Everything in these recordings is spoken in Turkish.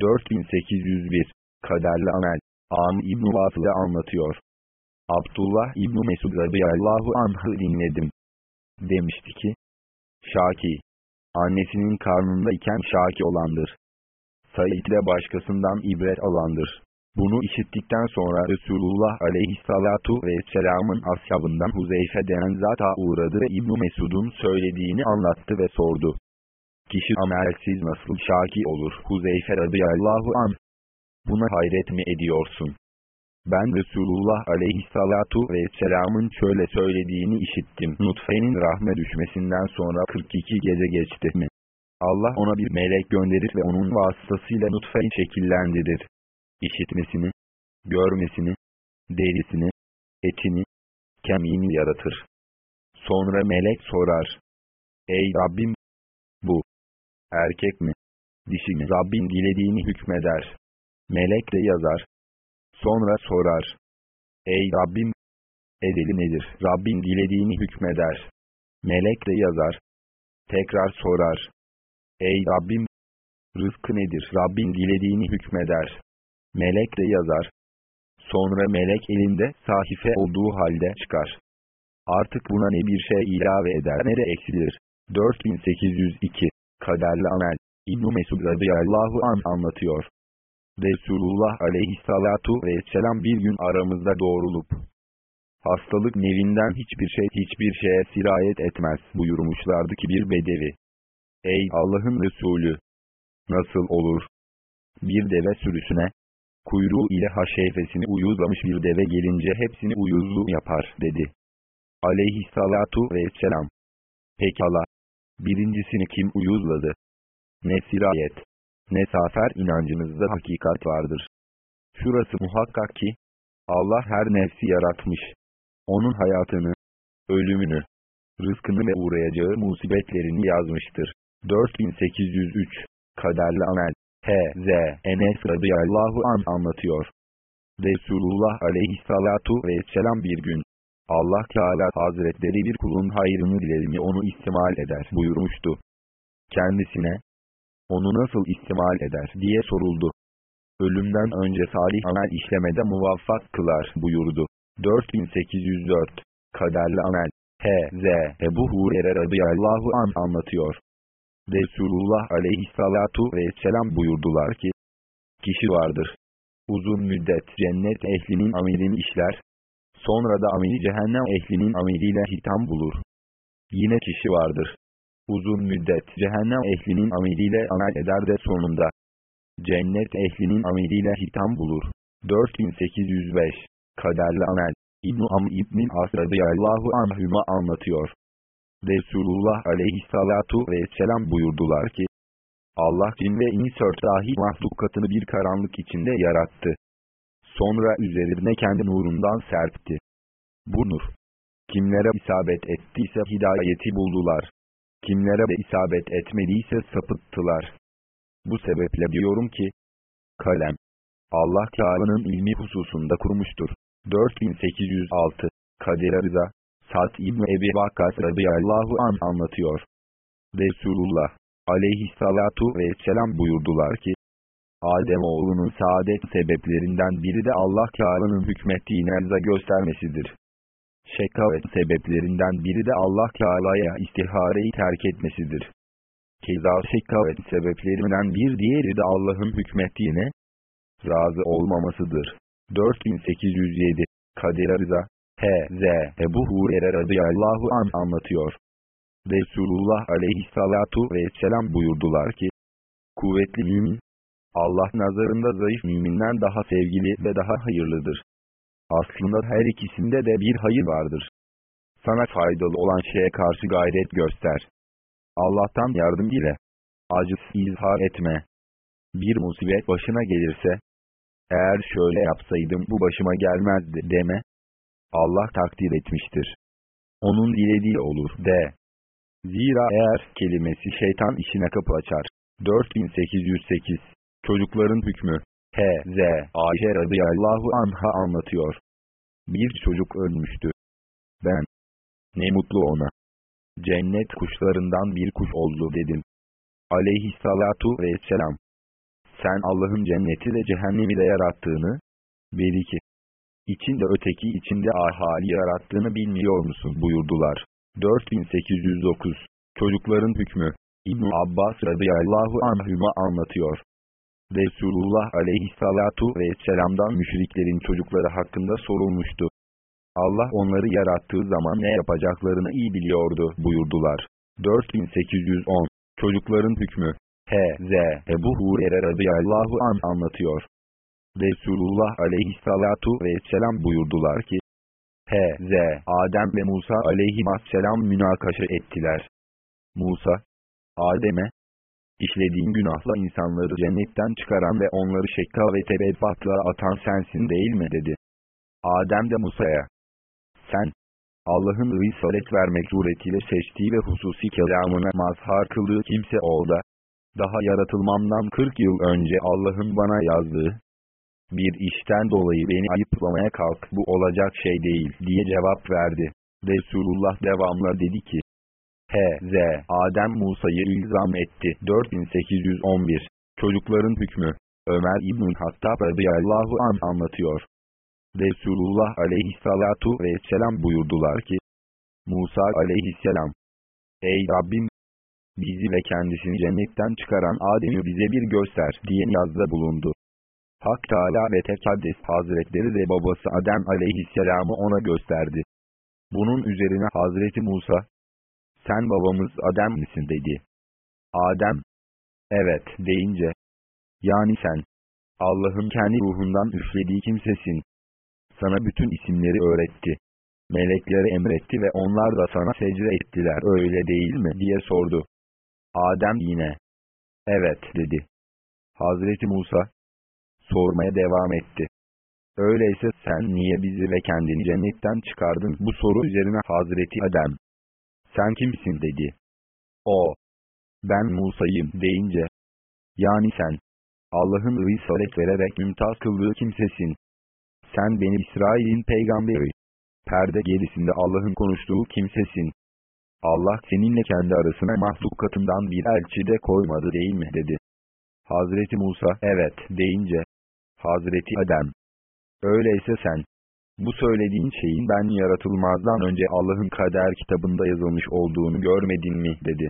4801 Kaderli Amel Am İbn-i Vasıl'ı anlatıyor. Abdullah İbn-i Mesud radıyallahu anh'ı dinledim. Demişti ki, Şaki, annesinin karnında iken Şaki olandır. Said ile başkasından ibret alandır. Bunu işittikten sonra Resulullah aleyhissalatu vesselamın ashabından Huzeyfe denen zata uğradı ve İbn Mesud'un söylediğini anlattı ve sordu. Kişi amelsiz nasıl şaki olur Huzeyfe radıyallahu an? Buna hayret mi ediyorsun? Ben Resulullah aleyhissalatu vesselamın şöyle söylediğini işittim. Nutfenin rahme düşmesinden sonra 42 gece geçti mi? Allah ona bir melek gönderir ve onun vasıtasıyla nutfeyi şekillendirir işitmesini, görmesini, derisini, etini, kemiğini yaratır. Sonra melek sorar. Ey Rabbim! Erkek mi, dişi mi? Rabbin dilediğini hükmeder. Melek de yazar. Sonra sorar. Ey Rabbim! Edeli nedir? Rabbin dilediğini hükmeder. Melek de yazar. Tekrar sorar. Ey Rabbim! Rızkı nedir? Rabbin dilediğini hükmeder. Melek de yazar. Sonra melek elinde sahife olduğu halde çıkar. Artık buna ne bir şey ilave eder ne de eksilir. 4802 Kaderli Amel İbn-i Mesud radıyallahu an anlatıyor. Resulullah aleyhissalatu vesselam bir gün aramızda doğrulup, hastalık nevinden hiçbir şey hiçbir şeye sirayet etmez buyurmuşlardı ki bir bedevi. Ey Allah'ın Resulü! Nasıl olur? Bir deve sürüsüne, kuyruğu ile haşeyfesini uyuzlamış bir deve gelince hepsini uyuzlu yapar dedi. Aleyhissalatu vesselam. Pekala. Birincisini kim uyuzladı? Ne sirayet, ne safer inancınızda hakikat vardır. Şurası muhakkak ki, Allah her nefsi yaratmış. Onun hayatını, ölümünü, rızkını ve uğrayacağı musibetlerini yazmıştır. 4803 Kaderli Amel H.Z. Enes radıyallahu an anlatıyor. Resulullah aleyhissalatu vesselam bir gün, Allah Teala hazretleri bir kulun hayrını dilerini onu istimal eder buyurmuştu. Kendisine, onu nasıl istimal eder diye soruldu. Ölümden önce salih amel işlemede muvaffak kılar buyurdu. 4804 Kaderli amel H.Z. Ebu Hurer'e radıyallahu an anlatıyor. Resulullah aleyhissalatu vesselam buyurdular ki, kişi vardır. Uzun müddet cennet ehlinin amelini işler, sonra da ameli cehennem ehlinin ameliyle hitam bulur. Yine kişi vardır. Uzun müddet cehennem ehlinin ameliyle amel eder de sonunda, cennet ehlinin ameliyle hitam bulur. 4805 Kaderli Amel İbn-i Am İbn-i As anhüma anlatıyor. Resulullah aleyhissalatu vesselam buyurdular ki, Allah cin ve insört dahi mahlukatını bir karanlık içinde yarattı. Sonra üzerine kendi nurundan serpti. Bu nur, kimlere isabet ettiyse hidayeti buldular. Kimlere de isabet etmediyse sapıttılar. Bu sebeple diyorum ki, kalem, Allah Teala'nın ilmi hususunda kurmuştur. 4806 Kadir Rıza Sa'd İbni Ebi Vakkas radıyallahu an anlatıyor. Resulullah aleyhissalatu vesselam buyurdular ki, Adem oğlunun saadet sebeplerinden biri de Allah Teala'nın hükmettiğine rıza göstermesidir. Şekavet sebeplerinden biri de Allah Teala'ya istihareyi terk etmesidir. Keza şekavet sebeplerinden bir diğeri de Allah'ın hükmettiğine razı olmamasıdır. 4807 Kadir Rıza H.Z. Ebu Hurer'e radıyallahu an anlatıyor. Resulullah aleyhissalatu vesselam buyurdular ki, kuvvetli mümin, Allah nazarında zayıf müminden daha sevgili ve daha hayırlıdır. Aslında her ikisinde de bir hayır vardır. Sana faydalı olan şeye karşı gayret göster. Allah'tan yardım ile. Aciz izhar etme. Bir musibet başına gelirse, eğer şöyle yapsaydım bu başıma gelmezdi deme. Allah takdir etmiştir. Onun dilediği olur de. Zira eğer kelimesi şeytan işine kapı açar. 4808 Çocukların hükmü H.Z. Ayşe radıyallahu anha anlatıyor. Bir çocuk ölmüştü. Ben, ne mutlu ona. Cennet kuşlarından bir kuş oldu dedim. Aleyhissalatu vesselam. sen Allah'ın cenneti de cehennemi de yarattığını, bir iki, içinde öteki içinde ahali yarattığını bilmiyor musun buyurdular. 4809 Çocukların hükmü ibn Abbas radıyallahu anhüma anlatıyor. Resulullah aleyhissalatu vesselam'dan müşriklerin çocukları hakkında sorulmuştu. Allah onları yarattığı zaman ne yapacaklarını iyi biliyordu buyurdular. 4810 Çocukların hükmü H.Z. Ebu Hurer'e radıyallahu an anlatıyor. Resulullah aleyhissalatu vesselam buyurdular ki, H.Z. Adem ve Musa aleyhisselam münakaşa ettiler. Musa, Adem'e, işlediğin günahla insanları cennetten çıkaran ve onları şekka ve tebedbatlara atan sensin değil mi dedi. Adem de Musa'ya, sen, Allah'ın risalet vermek suretiyle seçtiği ve hususi kelamına mazhar kıldığı kimse ol da, daha yaratılmamdan 40 yıl önce Allah'ın bana yazdığı, bir işten dolayı beni ayıplamaya kalk bu olacak şey değil diye cevap verdi. Resulullah devamla dedi ki, H.Z. Adem Musa'yı ilzam etti. 4811 Çocukların hükmü Ömer İbn-i Hattab radıyallahu an anlatıyor. Resulullah aleyhissalatu vesselam buyurdular ki, Musa aleyhisselam, Ey Rabbim! Bizi ve kendisini cennetten çıkaran Adem'i bize bir göster diye yazda bulundu. Hak Teala ve Tekaddes Hazretleri de babası Adem aleyhisselamı ona gösterdi. Bunun üzerine Hazreti Musa, sen babamız Adem misin dedi. Adem, evet deyince, yani sen, Allah'ın kendi ruhundan üflediği kimsesin. Sana bütün isimleri öğretti. Melekleri emretti ve onlar da sana secde ettiler öyle değil mi diye sordu. Adem yine, evet dedi. Hazreti Musa, sormaya devam etti. Öyleyse sen niye bizi ve kendini cennetten çıkardın? Bu soru üzerine Hazreti Adem. Sen kimsin dedi. O. Ben Musa'yım deyince. Yani sen. Allah'ın risalet vererek mümtaz kıldığı kimsesin. Sen beni İsrail'in peygamberi. Perde gerisinde Allah'ın konuştuğu kimsesin. Allah seninle kendi arasına mahlukatından bir elçi de koymadı değil mi dedi. Hazreti Musa evet deyince, Hazreti Adem. Öyleyse sen, bu söylediğin şeyin ben yaratılmazdan önce Allah'ın kader kitabında yazılmış olduğunu görmedin mi dedi.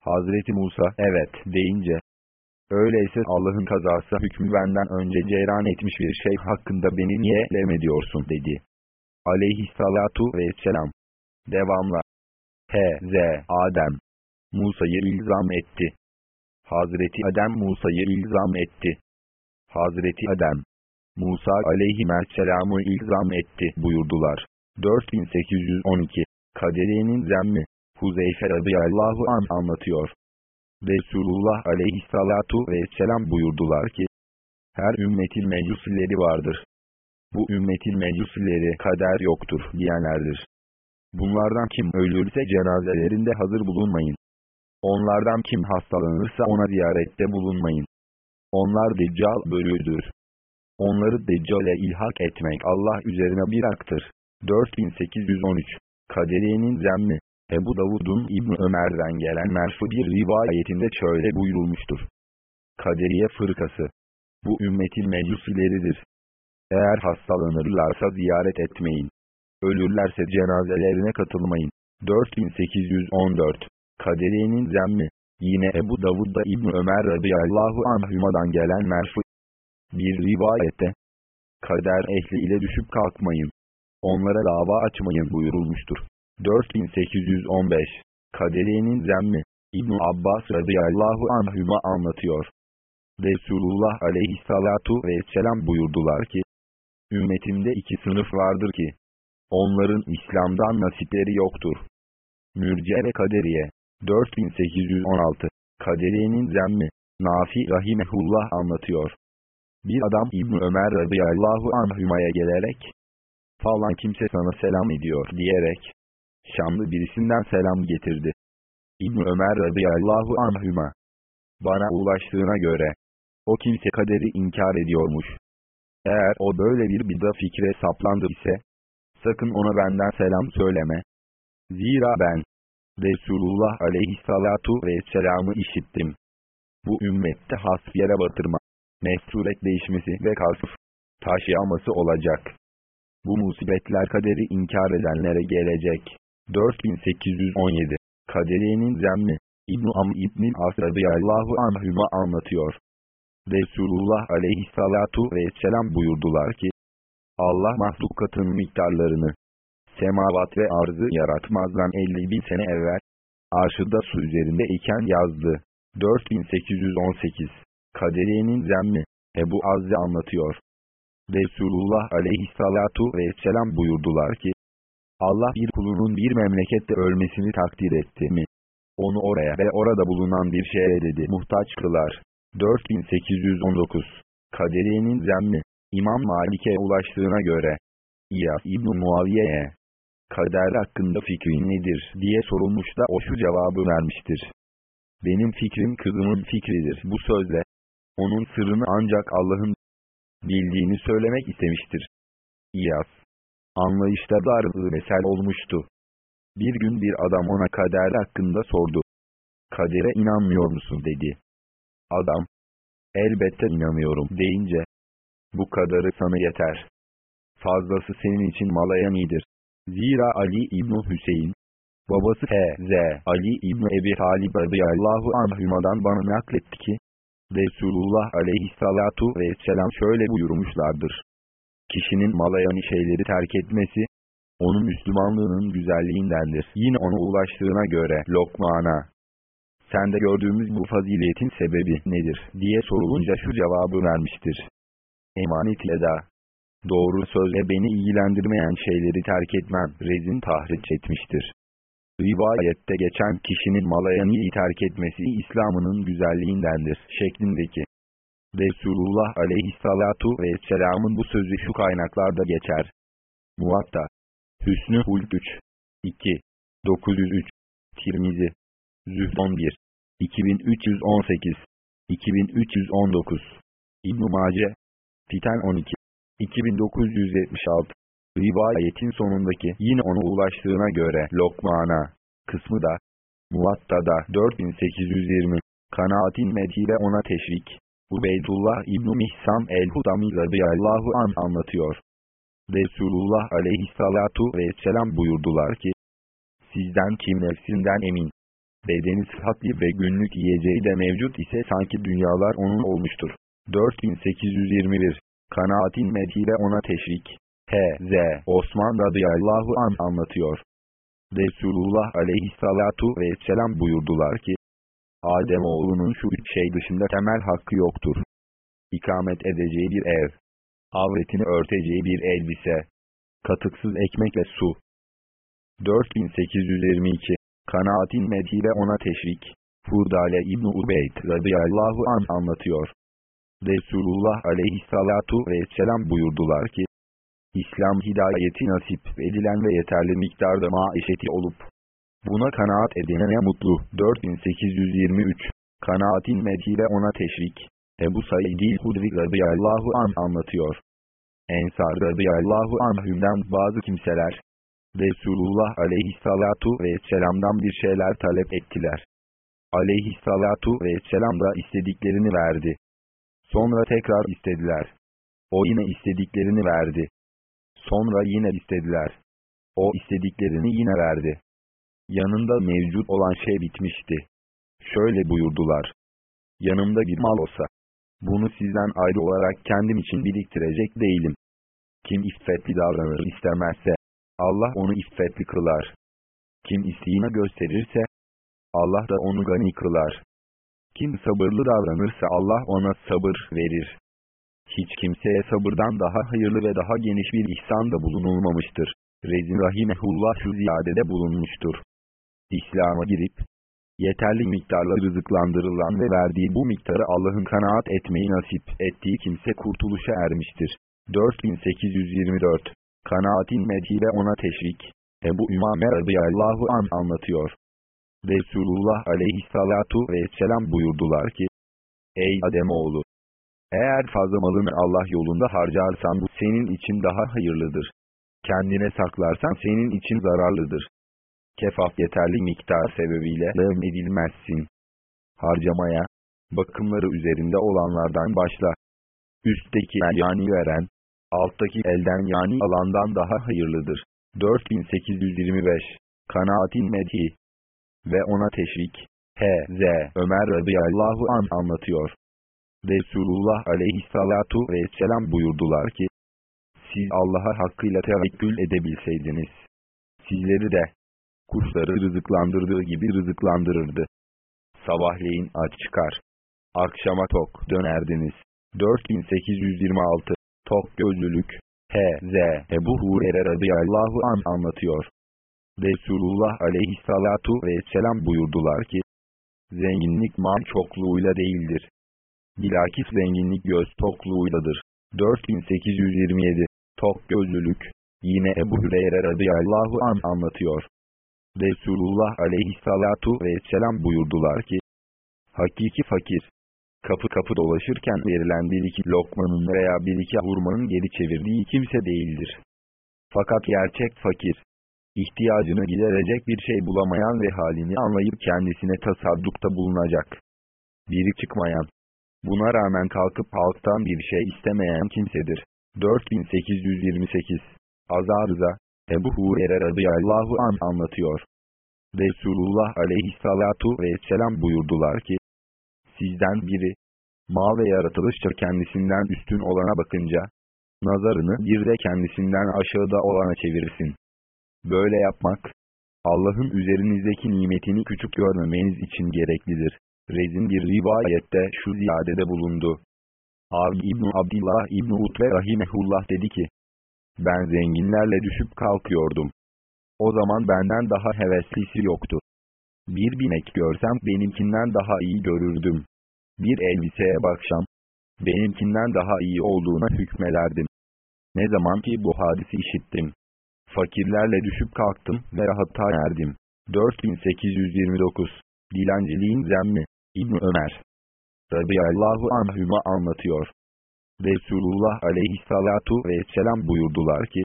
Hazreti Musa evet deyince, öyleyse Allah'ın kazası hükmü benden önce ceyran etmiş bir şey hakkında beni niye lemediyorsun dedi. Aleyhissalatu vesselam. Devamla. H.Z. Adem. Musa'yı ilzam etti. Hazreti Adem Musa'yı ilzam etti. Hazreti Adem, Musa aleyhisselamı ilzam etti buyurdular. 4812 Kaderiye'nin zemmi Huzeyfe radıyallahu an anlatıyor. Resulullah aleyhissalatu vesselam buyurdular ki, her ümmetin mecusileri vardır. Bu ümmetin mecusileri kader yoktur diyenlerdir. Bunlardan kim ölürse cenazelerinde hazır bulunmayın. Onlardan kim hastalanırsa ona ziyarette bulunmayın. Onlar deccal bölüdür. Onları deccale ilhak etmek Allah üzerine bir aktır. 4813 Kaderiye'nin zemmi Ebu Davud'un İbn Ömer'den gelen merfu bir rivayetinde şöyle buyurulmuştur. Kaderiye fırkası. Bu ümmetin mecusileridir. Eğer hastalanırlarsa ziyaret etmeyin. Ölürlerse cenazelerine katılmayın. 4814 Kaderiye'nin zemmi Yine Ebu Davud'da İbn Ömer radıyallahu anhümadan gelen merfu bir rivayette kader ehli ile düşüp kalkmayın. Onlara dava açmayın buyurulmuştur. 4815 Kaderiye'nin zemmi İbn Abbas radıyallahu anhüma anlatıyor. Resulullah aleyhissalatu vesselam buyurdular ki, Ümmetimde iki sınıf vardır ki, onların İslam'dan nasipleri yoktur. Mürce ve Kaderiye. 4816 Kaderiye'nin zemmi Nafi Rahimehullah anlatıyor. Bir adam İbn Ömer radıyallahu anhümaya gelerek falan kimse sana selam ediyor diyerek Şamlı birisinden selam getirdi. İbn Ömer radıyallahu anhüma bana ulaştığına göre o kimse kaderi inkar ediyormuş. Eğer o böyle bir bida fikre saplandı ise sakın ona benden selam söyleme. Zira ben Resulullah aleyhissalatu vesselam'ı işittim. Bu ümmette has yere batırma, mesuret değişmesi ve kasıf taşıyaması olacak. Bu musibetler kaderi inkar edenlere gelecek. 4817 Kaderiyenin zemmi İbn-i Am İbn-i As radıyallahu anhüma anlatıyor. Resulullah aleyhissalatu vesselam buyurdular ki, Allah mahlukatın miktarlarını, semavat ve arzı yaratmazdan 50 bin sene evvel, arşıda su üzerinde iken yazdı. 4818 Kaderiyenin zemmi Ebu Azze anlatıyor. Resulullah aleyhissalatu vesselam buyurdular ki, Allah bir kulunun bir memlekette ölmesini takdir etti mi? Onu oraya ve orada bulunan bir şeye dedi muhtaç kılar. 4819 Kaderiyenin zemmi İmam Malik'e ulaştığına göre İyas İbn Muaviye'ye kader hakkında fikrin nedir diye sorulmuş da o şu cevabı vermiştir. Benim fikrim kızımın fikridir. Bu sözle onun sırrını ancak Allah'ın bildiğini söylemek istemiştir. İyas anlayışta darlığı mesel olmuştu. Bir gün bir adam ona kader hakkında sordu. Kadere inanmıyor musun dedi. Adam, elbette inanıyorum deyince, bu kadarı sana yeter. Fazlası senin için malayanidir. Zira Ali İbni Hüseyin, babası H.Z. Ali İbni Ebi Talib radıyallahu anhümadan bana nakletti ki, Resulullah aleyhissalatu vesselam şöyle buyurmuşlardır. Kişinin malayani şeyleri terk etmesi, onun Müslümanlığının güzelliğindendir. Yine ona ulaştığına göre Lokman'a, sende gördüğümüz bu faziletin sebebi nedir diye sorulunca şu cevabı vermiştir. Emanet eda. Doğru sözle beni ilgilendirmeyen şeyleri terk etmem rezin tahriç etmiştir. Rivayette geçen kişinin malayaniyi terk etmesi İslam'ının güzelliğindendir şeklindeki. Resulullah aleyhissalatu vesselamın bu sözü şu kaynaklarda geçer. Muvatta. Hüsnü Hulk 3. 2. 903. Tirmizi. Zühd 11. 2318. 2319. İbn-i Mace. Fiten 12. 2976. Rivayetin sonundaki yine ona ulaştığına göre Lokman'a kısmı da Muvatta'da 4820 kanaatin medhiyle ona teşvik. Ubeydullah İbn-i Mihsam el-Hudami radıyallahu an anlatıyor. Resulullah aleyhissalatu vesselam buyurdular ki, Sizden kim nefsinden emin, bedeni sıhhatli ve günlük yiyeceği de mevcut ise sanki dünyalar onun olmuştur. 4821 Kanaatin medhiyle ona teşvik. H.Z. Osman radıyallahu an anlatıyor. Resulullah aleyhissalatu vesselam buyurdular ki, Adem oğlunun şu üç şey dışında temel hakkı yoktur. İkamet edeceği bir ev, avretini örteceği bir elbise, katıksız ekmek ve su. 4822 Kanaatin medhiyle ona teşvik. Furdale İbn Ubeyd radıyallahu an anlatıyor. Resulullah aleyhissalatu vesselam buyurdular ki, İslam hidayeti nasip edilen ve yeterli miktarda maişeti olup, buna kanaat edene mutlu. 4823 Kanaatin medhiyle ona teşvik. Ebu Said-i Hudri radıyallahu an anlatıyor. Ensar radıyallahu anhümden bazı kimseler, Resulullah aleyhissalatu vesselam'dan bir şeyler talep ettiler. Aleyhissalatu vesselam da istediklerini verdi. Sonra tekrar istediler. O yine istediklerini verdi. Sonra yine istediler. O istediklerini yine verdi. Yanında mevcut olan şey bitmişti. Şöyle buyurdular. Yanımda bir mal olsa, bunu sizden ayrı olarak kendim için biriktirecek değilim. Kim iffetli davranır istemezse, Allah onu iffetli kılar. Kim isteğine gösterirse, Allah da onu gani kılar. Kim sabırlı davranırsa Allah ona sabır verir. Hiç kimseye sabırdan daha hayırlı ve daha geniş bir ihsan da bulunulmamıştır. Rezin Rahimehullah şu ziyadede bulunmuştur. İslam'a girip, yeterli miktarla rızıklandırılan ve verdiği bu miktarı Allah'ın kanaat etmeyi nasip ettiği kimse kurtuluşa ermiştir. 4824 Kanaatin medhi ve ona teşvik. Ebu Ümame radıyallahu an anlatıyor. Resulullah aleyhissalatu vesselam buyurdular ki, Ey Ademoğlu! Eğer fazla malını Allah yolunda harcarsan bu senin için daha hayırlıdır. Kendine saklarsan senin için zararlıdır. Kefaf yeterli miktar sebebiyle lağım edilmezsin. Harcamaya, bakımları üzerinde olanlardan başla. Üstteki yani veren, alttaki elden yani alandan daha hayırlıdır. 4825 Kanaatin Medhi ve ona teşvik. H.Z. Ömer radıyallahu an anlatıyor. Resulullah aleyhissalatu vesselam buyurdular ki, siz Allah'a hakkıyla tevekkül edebilseydiniz, sizleri de, kuşları rızıklandırdığı gibi rızıklandırırdı. Sabahleyin aç çıkar, akşama tok dönerdiniz. 4826 Tok gözlülük H.Z. Ebu Hurer'e radıyallahu an anlatıyor. Resulullah aleyhissalatu vesselam buyurdular ki, zenginlik mal çokluğuyla değildir. Bilakis zenginlik göz tokluğuyladır. 4827 Tok gözlülük Yine Ebu Hüreyre radıyallahu an anlatıyor. Resulullah aleyhissalatu vesselam buyurdular ki, Hakiki fakir, kapı kapı dolaşırken verilen bir iki lokmanın veya bir iki hurmanın geri çevirdiği kimse değildir. Fakat gerçek fakir, ihtiyacını giderecek bir şey bulamayan ve halini anlayıp kendisine tasaddukta bulunacak. Biri çıkmayan, buna rağmen kalkıp halktan bir şey istemeyen kimsedir. 4828 Azarıza, Ebu Hurer'e radıyallahu an anlatıyor. Resulullah aleyhissalatu vesselam buyurdular ki, sizden biri, mal ve yaratılışça kendisinden üstün olana bakınca, nazarını bir de kendisinden aşağıda olana çevirsin. Böyle yapmak, Allah'ın üzerinizdeki nimetini küçük görmemeniz için gereklidir. Rezin bir rivayette şu ziyadede bulundu. Abi İbni Abdillah İbni Utbe Rahimehullah dedi ki, ben zenginlerle düşüp kalkıyordum. O zaman benden daha heveslisi yoktu. Bir binek görsem benimkinden daha iyi görürdüm. Bir elbiseye baksam, benimkinden daha iyi olduğuna hükmederdim. Ne zaman ki bu hadisi işittim. Fakirlerle düşüp kalktım ve rahata erdim. 4829 Dilenciliğin Zemmi İbn Ömer radıyallahu anhüma anlatıyor. Resulullah aleyhissalatu vesselam buyurdular ki,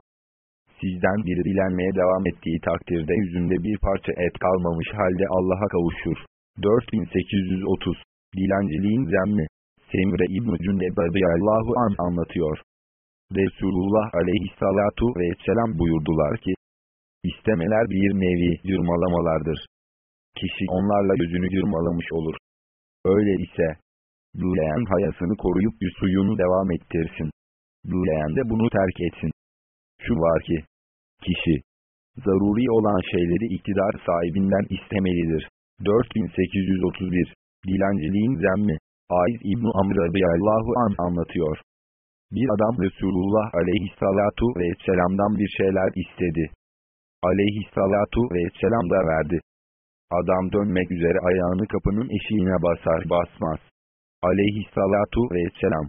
Sizden biri dilenmeye devam ettiği takdirde yüzünde bir parça et kalmamış halde Allah'a kavuşur. 4830 Dilenciliğin zemmi Semre İbn-i Cündeb radıyallahu an anlatıyor. Resulullah aleyhissalatu vesselam buyurdular ki, İstemeler bir nevi yırmalamalardır. Kişi onlarla gözünü yırmalamış olur. Öyle ise, büleyen hayasını koruyup suyunu devam ettirsin. Büleyen de bunu terk etsin. Şu var ki, kişi, zaruri olan şeyleri iktidar sahibinden istemelidir. 4831 Dilenciliğin zemmi Aiz İbn-i Amr radıyallahu an anlatıyor. Bir adam Resulullah aleyhissalatu vesselam'dan bir şeyler istedi. Aleyhissalatu vesselam da verdi. Adam dönmek üzere ayağını kapının eşiğine basar basmaz. Aleyhissalatu vesselam.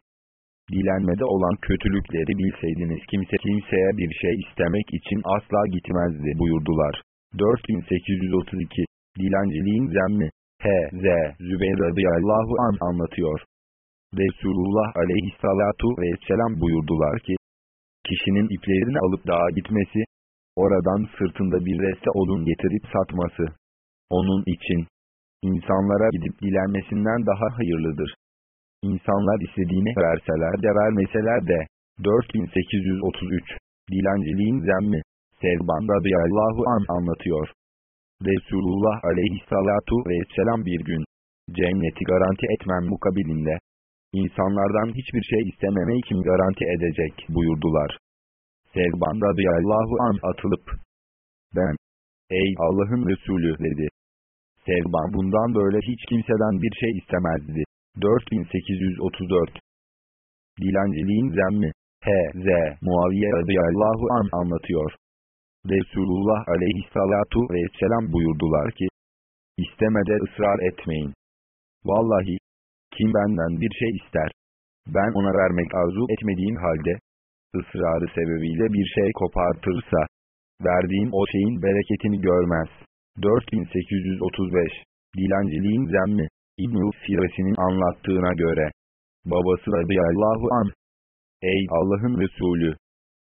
Dilenmede olan kötülükleri bilseydiniz kimse kimseye bir şey istemek için asla gitmezdi buyurdular. 4832 Dilenciliğin zemmi H.Z. Zübeyir radıyallahu an anlatıyor. Resulullah aleyhissalatu vesselam buyurdular ki, kişinin iplerini alıp dağa gitmesi, oradan sırtında bir reste odun getirip satması, onun için, insanlara gidip dilenmesinden daha hayırlıdır. İnsanlar istediğini verseler de vermeseler de, 4833, dilenciliğin zemmi, Sevban radıyallahu an anlatıyor. Resulullah aleyhissalatu vesselam bir gün, cenneti garanti etmem mukabilinde, insanlardan hiçbir şey istememeyi kim garanti edecek buyurdular. Sevban radıyallahu an atılıp, ben, ey Allah'ın Resulü dedi. Sevban bundan böyle hiç kimseden bir şey istemezdi. 4834 Dilenciliğin zemmi H.Z. Muaviye radıyallahu an anlatıyor. Resulullah aleyhissalatu vesselam buyurdular ki, istemede ısrar etmeyin. Vallahi, kim benden bir şey ister, ben ona vermek arzu etmediğim halde, ısrarı sebebiyle bir şey kopartırsa, verdiğim o şeyin bereketini görmez. 4835 Dilenciliğin zemmi İbn-i Firesi'nin anlattığına göre, babası radıyallahu an, Ey Allah'ın Resulü!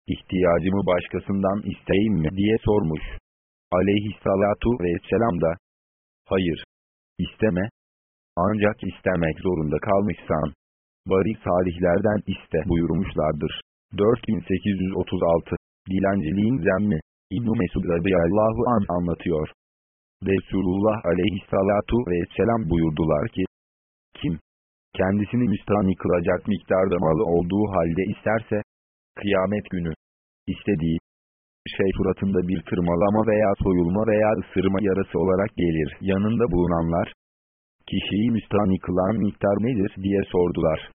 ihtiyacımı başkasından isteyeyim mi diye sormuş. Aleyhissalatu vesselam da, hayır, isteme, ancak istemek zorunda kalmışsan, bari salihlerden iste buyurmuşlardır. 4836 Dilenciliğin zemmi İbn-i Mesud radıyallahu an anlatıyor. Resulullah aleyhissalatu vesselam buyurdular ki, Kim, kendisini müstahni kılacak miktarda malı olduğu halde isterse, kıyamet günü, istediği, şey suratında bir tırmalama veya soyulma veya ısırma yarası olarak gelir. Yanında bulunanlar, kişiyi müstahni kılan miktar nedir diye sordular.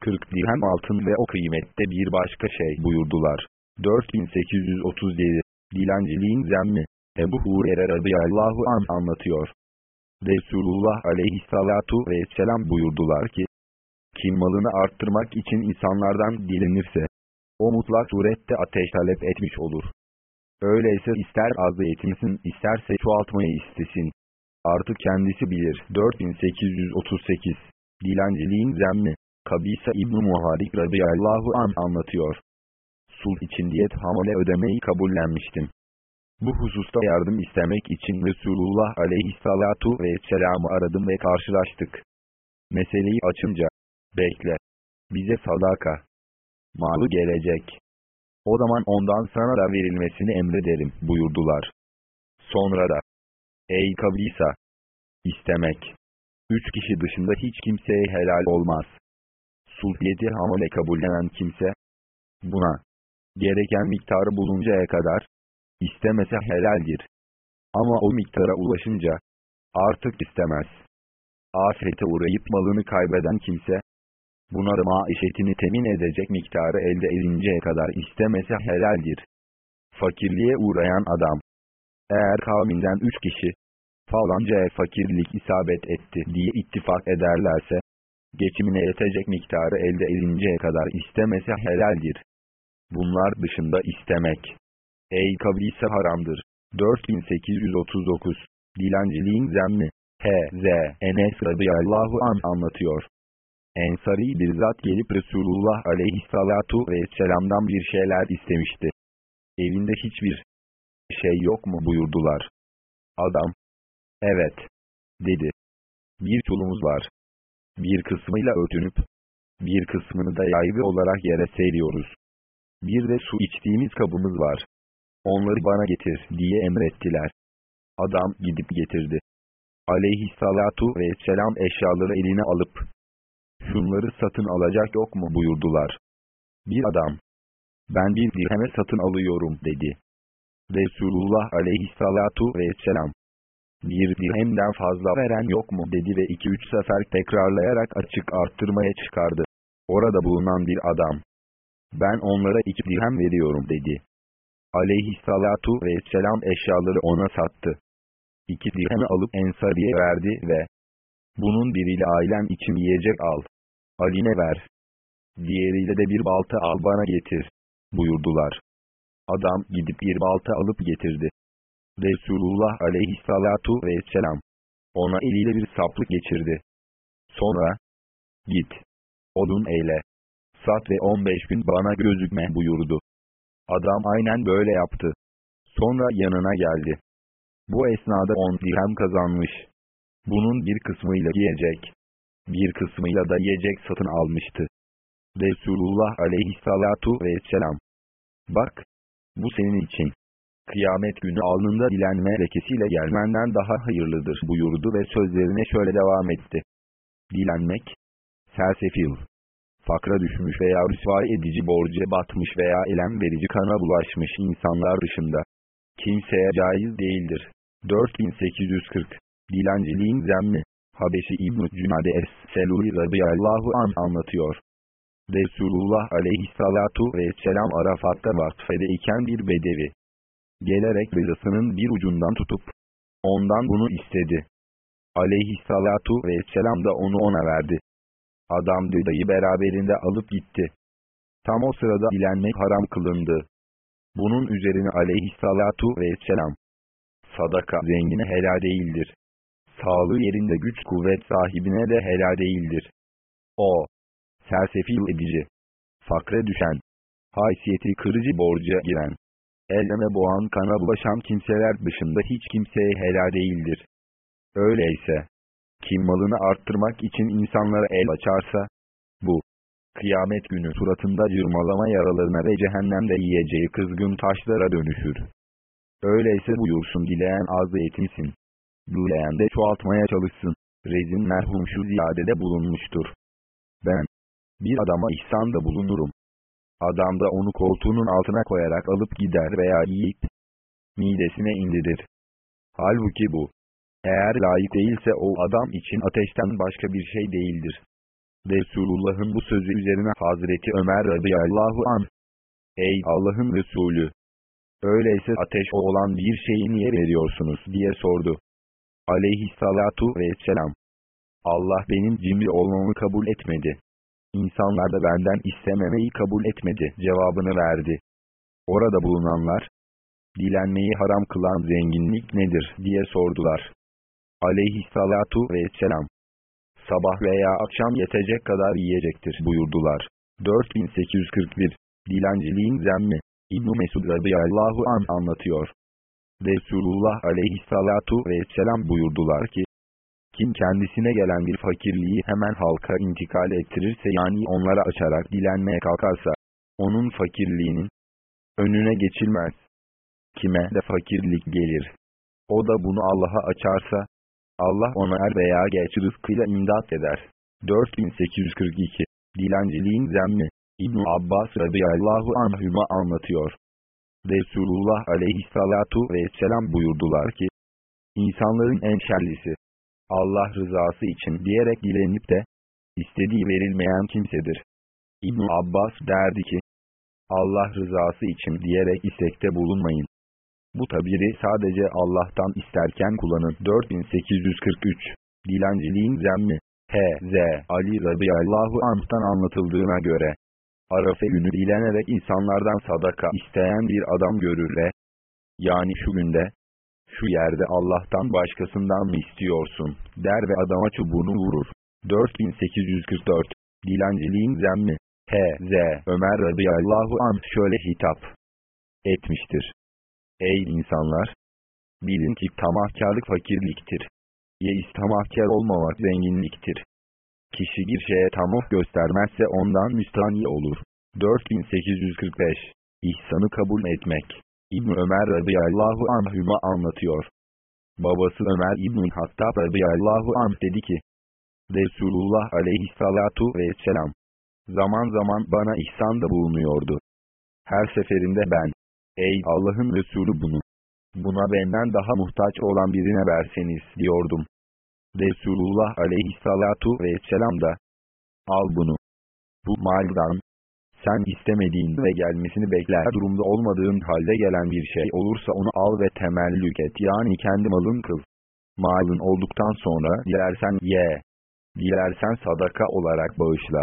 40 dirhem altın ve o kıymette bir başka şey buyurdular. 4837 Dilenciliğin zemmi Ebu Hurer'e radıyallahu an anlatıyor. Resulullah aleyhissalatu vesselam buyurdular ki, kim malını arttırmak için insanlardan dilenirse, o mutlak surette ateş talep etmiş olur. Öyleyse ister azı yetinsin isterse çoğaltmayı istesin. Artık kendisi bilir. 4838 Dilenciliğin zemmi Kabisa İbn-i Muharik radıyallahu an anlatıyor. Sul için diyet hamle ödemeyi kabullenmiştim. Bu hususta yardım istemek için Resulullah aleyhissalatu vesselam'ı aradım ve karşılaştık. Meseleyi açınca, bekle, bize sadaka, malı gelecek. O zaman ondan sana da verilmesini emrederim buyurdular. Sonra da, ey kabisa, istemek, üç kişi dışında hiç kimseye helal olmaz. Sulhiyeti hamle kabullenen kimse, buna, gereken miktarı buluncaya kadar, istemese helaldir. Ama o miktara ulaşınca, artık istemez. Afete uğrayıp malını kaybeden kimse, buna maişetini temin edecek miktarı elde edinceye kadar istemese helaldir. Fakirliğe uğrayan adam, eğer kavminden üç kişi, falancaya fakirlik isabet etti diye ittifak ederlerse, geçimine yetecek miktarı elde edinceye kadar istemese helaldir. Bunlar dışında istemek. Ey kabise haramdır. 4839 Dilenciliğin zemmi H.Z. Enes radıyallahu an anlatıyor. Ensari bir zat gelip Resulullah aleyhissalatu vesselam'dan bir şeyler istemişti. Evinde hiçbir şey yok mu buyurdular. Adam, evet, dedi. Bir çulumuz var. Bir kısmıyla örtünüp, bir kısmını da yaygı olarak yere seriyoruz. Bir de su içtiğimiz kabımız var. Onları bana getir diye emrettiler. Adam gidip getirdi. Aleyhissalatu vesselam eşyaları eline alıp, şunları satın alacak yok mu buyurdular. Bir adam, ben bir dirheme satın alıyorum dedi. Resulullah aleyhissalatu vesselam, bir dirhemden fazla veren yok mu dedi ve iki üç sefer tekrarlayarak açık arttırmaya çıkardı. Orada bulunan bir adam, ben onlara iki dirhem veriyorum dedi. Aleyhissalatu vesselam eşyaları ona sattı. İki dirhemi alıp Ensari'ye verdi ve bunun biriyle ailem için yiyecek al. Ali'ne ver. Diğeriyle de bir balta al bana getir. Buyurdular. Adam gidip bir balta alıp getirdi. Resulullah aleyhissalatu vesselam ona eliyle bir saplık geçirdi. Sonra, git, odun eyle, sat ve 15 gün bana gözükme buyurdu. Adam aynen böyle yaptı. Sonra yanına geldi. Bu esnada 10 dirhem kazanmış. Bunun bir kısmıyla yiyecek, bir kısmıyla da yiyecek satın almıştı. Resulullah aleyhissalatu vesselam. Bak, bu senin için. Kıyamet günü alnında dilenme lekesiyle gelmenden daha hayırlıdır buyurdu ve sözlerine şöyle devam etti. Dilenmek, sersefil, fakra düşmüş veya rüsvay edici borca batmış veya elem verici kana bulaşmış insanlar dışında kimseye caiz değildir. 4840 Dilenciliğin zemmi Habeşi İbn-i Cünade Es-Seluri radıyallahu an anlatıyor. Resulullah aleyhissalatu vesselam Arafat'ta vakfede iken bir bedevi. Gelerek bezasının bir ucundan tutup, ondan bunu istedi. Aleyhissalatu vesselam da onu ona verdi. Adam düdayı beraberinde alıp gitti. Tam o sırada dilenmek haram kılındı. Bunun üzerine aleyhissalatu vesselam. Sadaka zengine helal değildir. Sağlığı yerinde güç kuvvet sahibine de helal değildir. O, sersefil edici, fakre düşen, haysiyeti kırıcı borca giren, elleme boğan kana bulaşan kimseler dışında hiç kimseye helal değildir. Öyleyse, kim malını arttırmak için insanlara el açarsa, Bu, kıyamet günü suratında cırmalama yaralarına ve cehennemde yiyeceği kızgın taşlara dönüşür. Öyleyse buyursun dileyen az yetinsin. Dileyen de çoğaltmaya çalışsın. Rezin merhum şu ziyadede bulunmuştur. Ben, bir adama ihsanda bulunurum. Adam da onu koltuğunun altına koyarak alıp gider veya yiyip, midesine indirir. Halbuki bu, eğer layık değilse o adam için ateşten başka bir şey değildir. Resulullah'ın bu sözü üzerine Hazreti Ömer radıyallahu an. Ey Allah'ın Resulü! Öyleyse ateş olan bir şeyi niye veriyorsunuz diye sordu. Aleyhissalatu vesselam. Allah benim cimri olmamı kabul etmedi. İnsanlar da benden istememeyi kabul etmedi cevabını verdi. Orada bulunanlar, dilenmeyi haram kılan zenginlik nedir diye sordular. Aleyhissalatu vesselam. Sabah veya akşam yetecek kadar yiyecektir buyurdular. 4841 Dilenciliğin zemmi İbn-i Mesud radıyallahu an anlatıyor. Resulullah aleyhissalatu vesselam buyurdular ki, kim kendisine gelen bir fakirliği hemen halka intikal ettirirse yani onlara açarak dilenmeye kalkarsa, onun fakirliğinin önüne geçilmez. Kime de fakirlik gelir. O da bunu Allah'a açarsa, Allah ona er veya geç rızkıyla imdat eder. 4842 Dilenciliğin zemmi İbn Abbas radıyallahu anhüma anlatıyor. Resulullah aleyhissalatu vesselam buyurdular ki, İnsanların en şerlisi, Allah rızası için diyerek dilenip de, istediği verilmeyen kimsedir. İbn Abbas derdi ki, Allah rızası için diyerek istekte bulunmayın. Bu tabiri sadece Allah'tan isterken kullanın. 4843 Dilenciliğin zemmi H.Z. Ali radıyallahu anh'tan anlatıldığına göre Arafe günü dilenerek insanlardan sadaka isteyen bir adam görür ve yani şu günde şu yerde Allah'tan başkasından mı istiyorsun der ve adama çubuğunu vurur. 4844 Dilenciliğin zemmi H.Z. Ömer radıyallahu anh şöyle hitap etmiştir. Ey insanlar! Bilin ki tamahkarlık fakirliktir. Yeis tamahkar olmamak zenginliktir. Kişi bir şeye tamah göstermezse ondan müstahni olur. 4845 İhsanı kabul etmek İbn Ömer radıyallahu anhüma anlatıyor. Babası Ömer İbn Hattab radıyallahu anh dedi ki, Resulullah aleyhissalatu vesselam, zaman zaman bana ihsanda bulunuyordu. Her seferinde ben, ey Allah'ın Resulü bunu, buna benden daha muhtaç olan birine verseniz diyordum. Resulullah aleyhissalatu vesselam da, al bunu. Bu maldan, sen istemediğin ve gelmesini bekler durumda olmadığın halde gelen bir şey olursa onu al ve temellük et yani kendi malın kıl. Malın olduktan sonra dilersen ye. Dilersen sadaka olarak bağışla.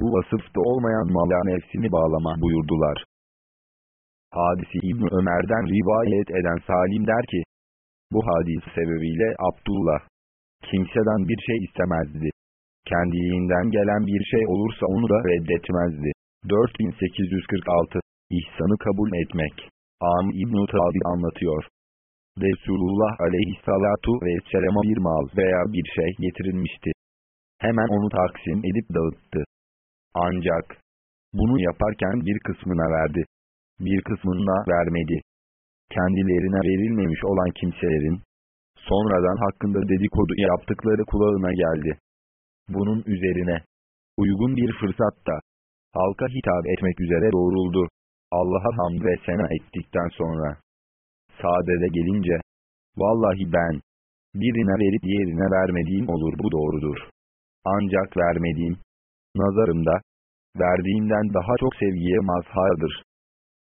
Bu vasıfta olmayan mala nefsini bağlama buyurdular. Hadisi İbn Ömer'den rivayet eden Salim der ki, bu hadis sebebiyle Abdullah, kimseden bir şey istemezdi. Kendiliğinden gelen bir şey olursa onu da reddetmezdi. 4846 İhsanı kabul etmek Am İbn-i Tabi anlatıyor. Resulullah aleyhissalatu vesselam'a bir mal veya bir şey getirilmişti. Hemen onu taksim edip dağıttı. Ancak bunu yaparken bir kısmına verdi. Bir kısmına vermedi. Kendilerine verilmemiş olan kimselerin sonradan hakkında dedikodu yaptıkları kulağına geldi. Bunun üzerine uygun bir fırsatta halka hitap etmek üzere doğruldu. Allah'a hamd ve sena ettikten sonra. Sadede gelince, vallahi ben, birine verip diğerine vermediğim olur bu doğrudur. Ancak vermediğim, nazarımda, verdiğimden daha çok sevgiye mazhardır.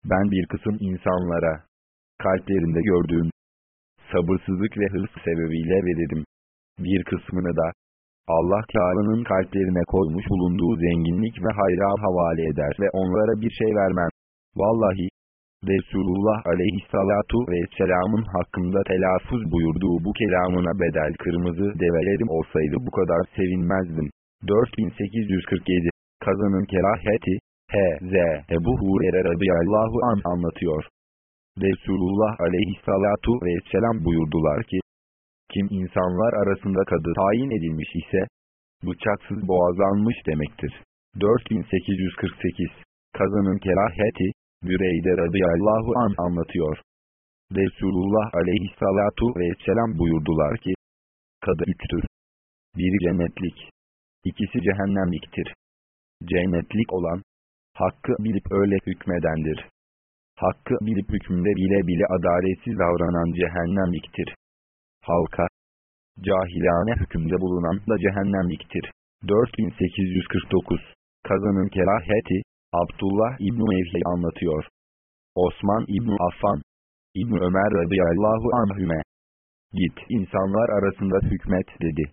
Ben bir kısım insanlara, kalplerinde gördüğüm, sabırsızlık ve hırs sebebiyle veririm. Bir kısmını da, Allah Teala'nın kalplerine koymuş bulunduğu zenginlik ve hayra havale eder ve onlara bir şey vermem. Vallahi, Resulullah aleyhissalatu vesselamın hakkında telaffuz buyurduğu bu kelamına bedel kırmızı develerim olsaydı bu kadar sevinmezdim. 4847 Kazanın keraheti H.Z. Ebu Hurer'e radıyallahu an anlatıyor. Resulullah aleyhissalatu vesselam buyurdular ki, kim insanlar arasında kadı tayin edilmiş ise, bıçaksız boğazlanmış demektir. 4848 Kazanın keraheti, Büreyde radıyallahu an anlatıyor. Resulullah aleyhissalatu vesselam buyurdular ki, Kadı üçtür. Biri cennetlik, ikisi cehennemliktir. Cennetlik olan, hakkı bilip öyle hükmedendir. Hakkı bilip hükmünde bile bile adaletsiz davranan cehennemliktir. Halka, cahilane hükümde bulunan da cehennemliktir. 4849 Kazanın keraheti, Abdullah İbni Mevhi anlatıyor. Osman İbni Affan, İbni Ömer radıyallahu anhüme, git insanlar arasında hükmet dedi.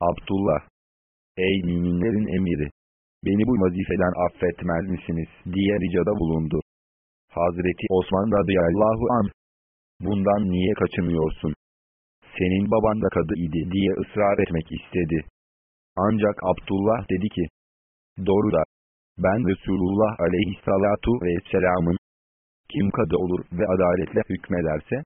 Abdullah, ey müminlerin emiri, beni bu vazifeden affetmez misiniz diye ricada bulundu. Hazreti Osman radıyallahu anh, bundan niye kaçınıyorsun? Senin baban da kadı idi diye ısrar etmek istedi. Ancak Abdullah dedi ki, doğru da, ben Resulullah aleyhissalatu vesselamın, kim kadı olur ve adaletle hükmederse,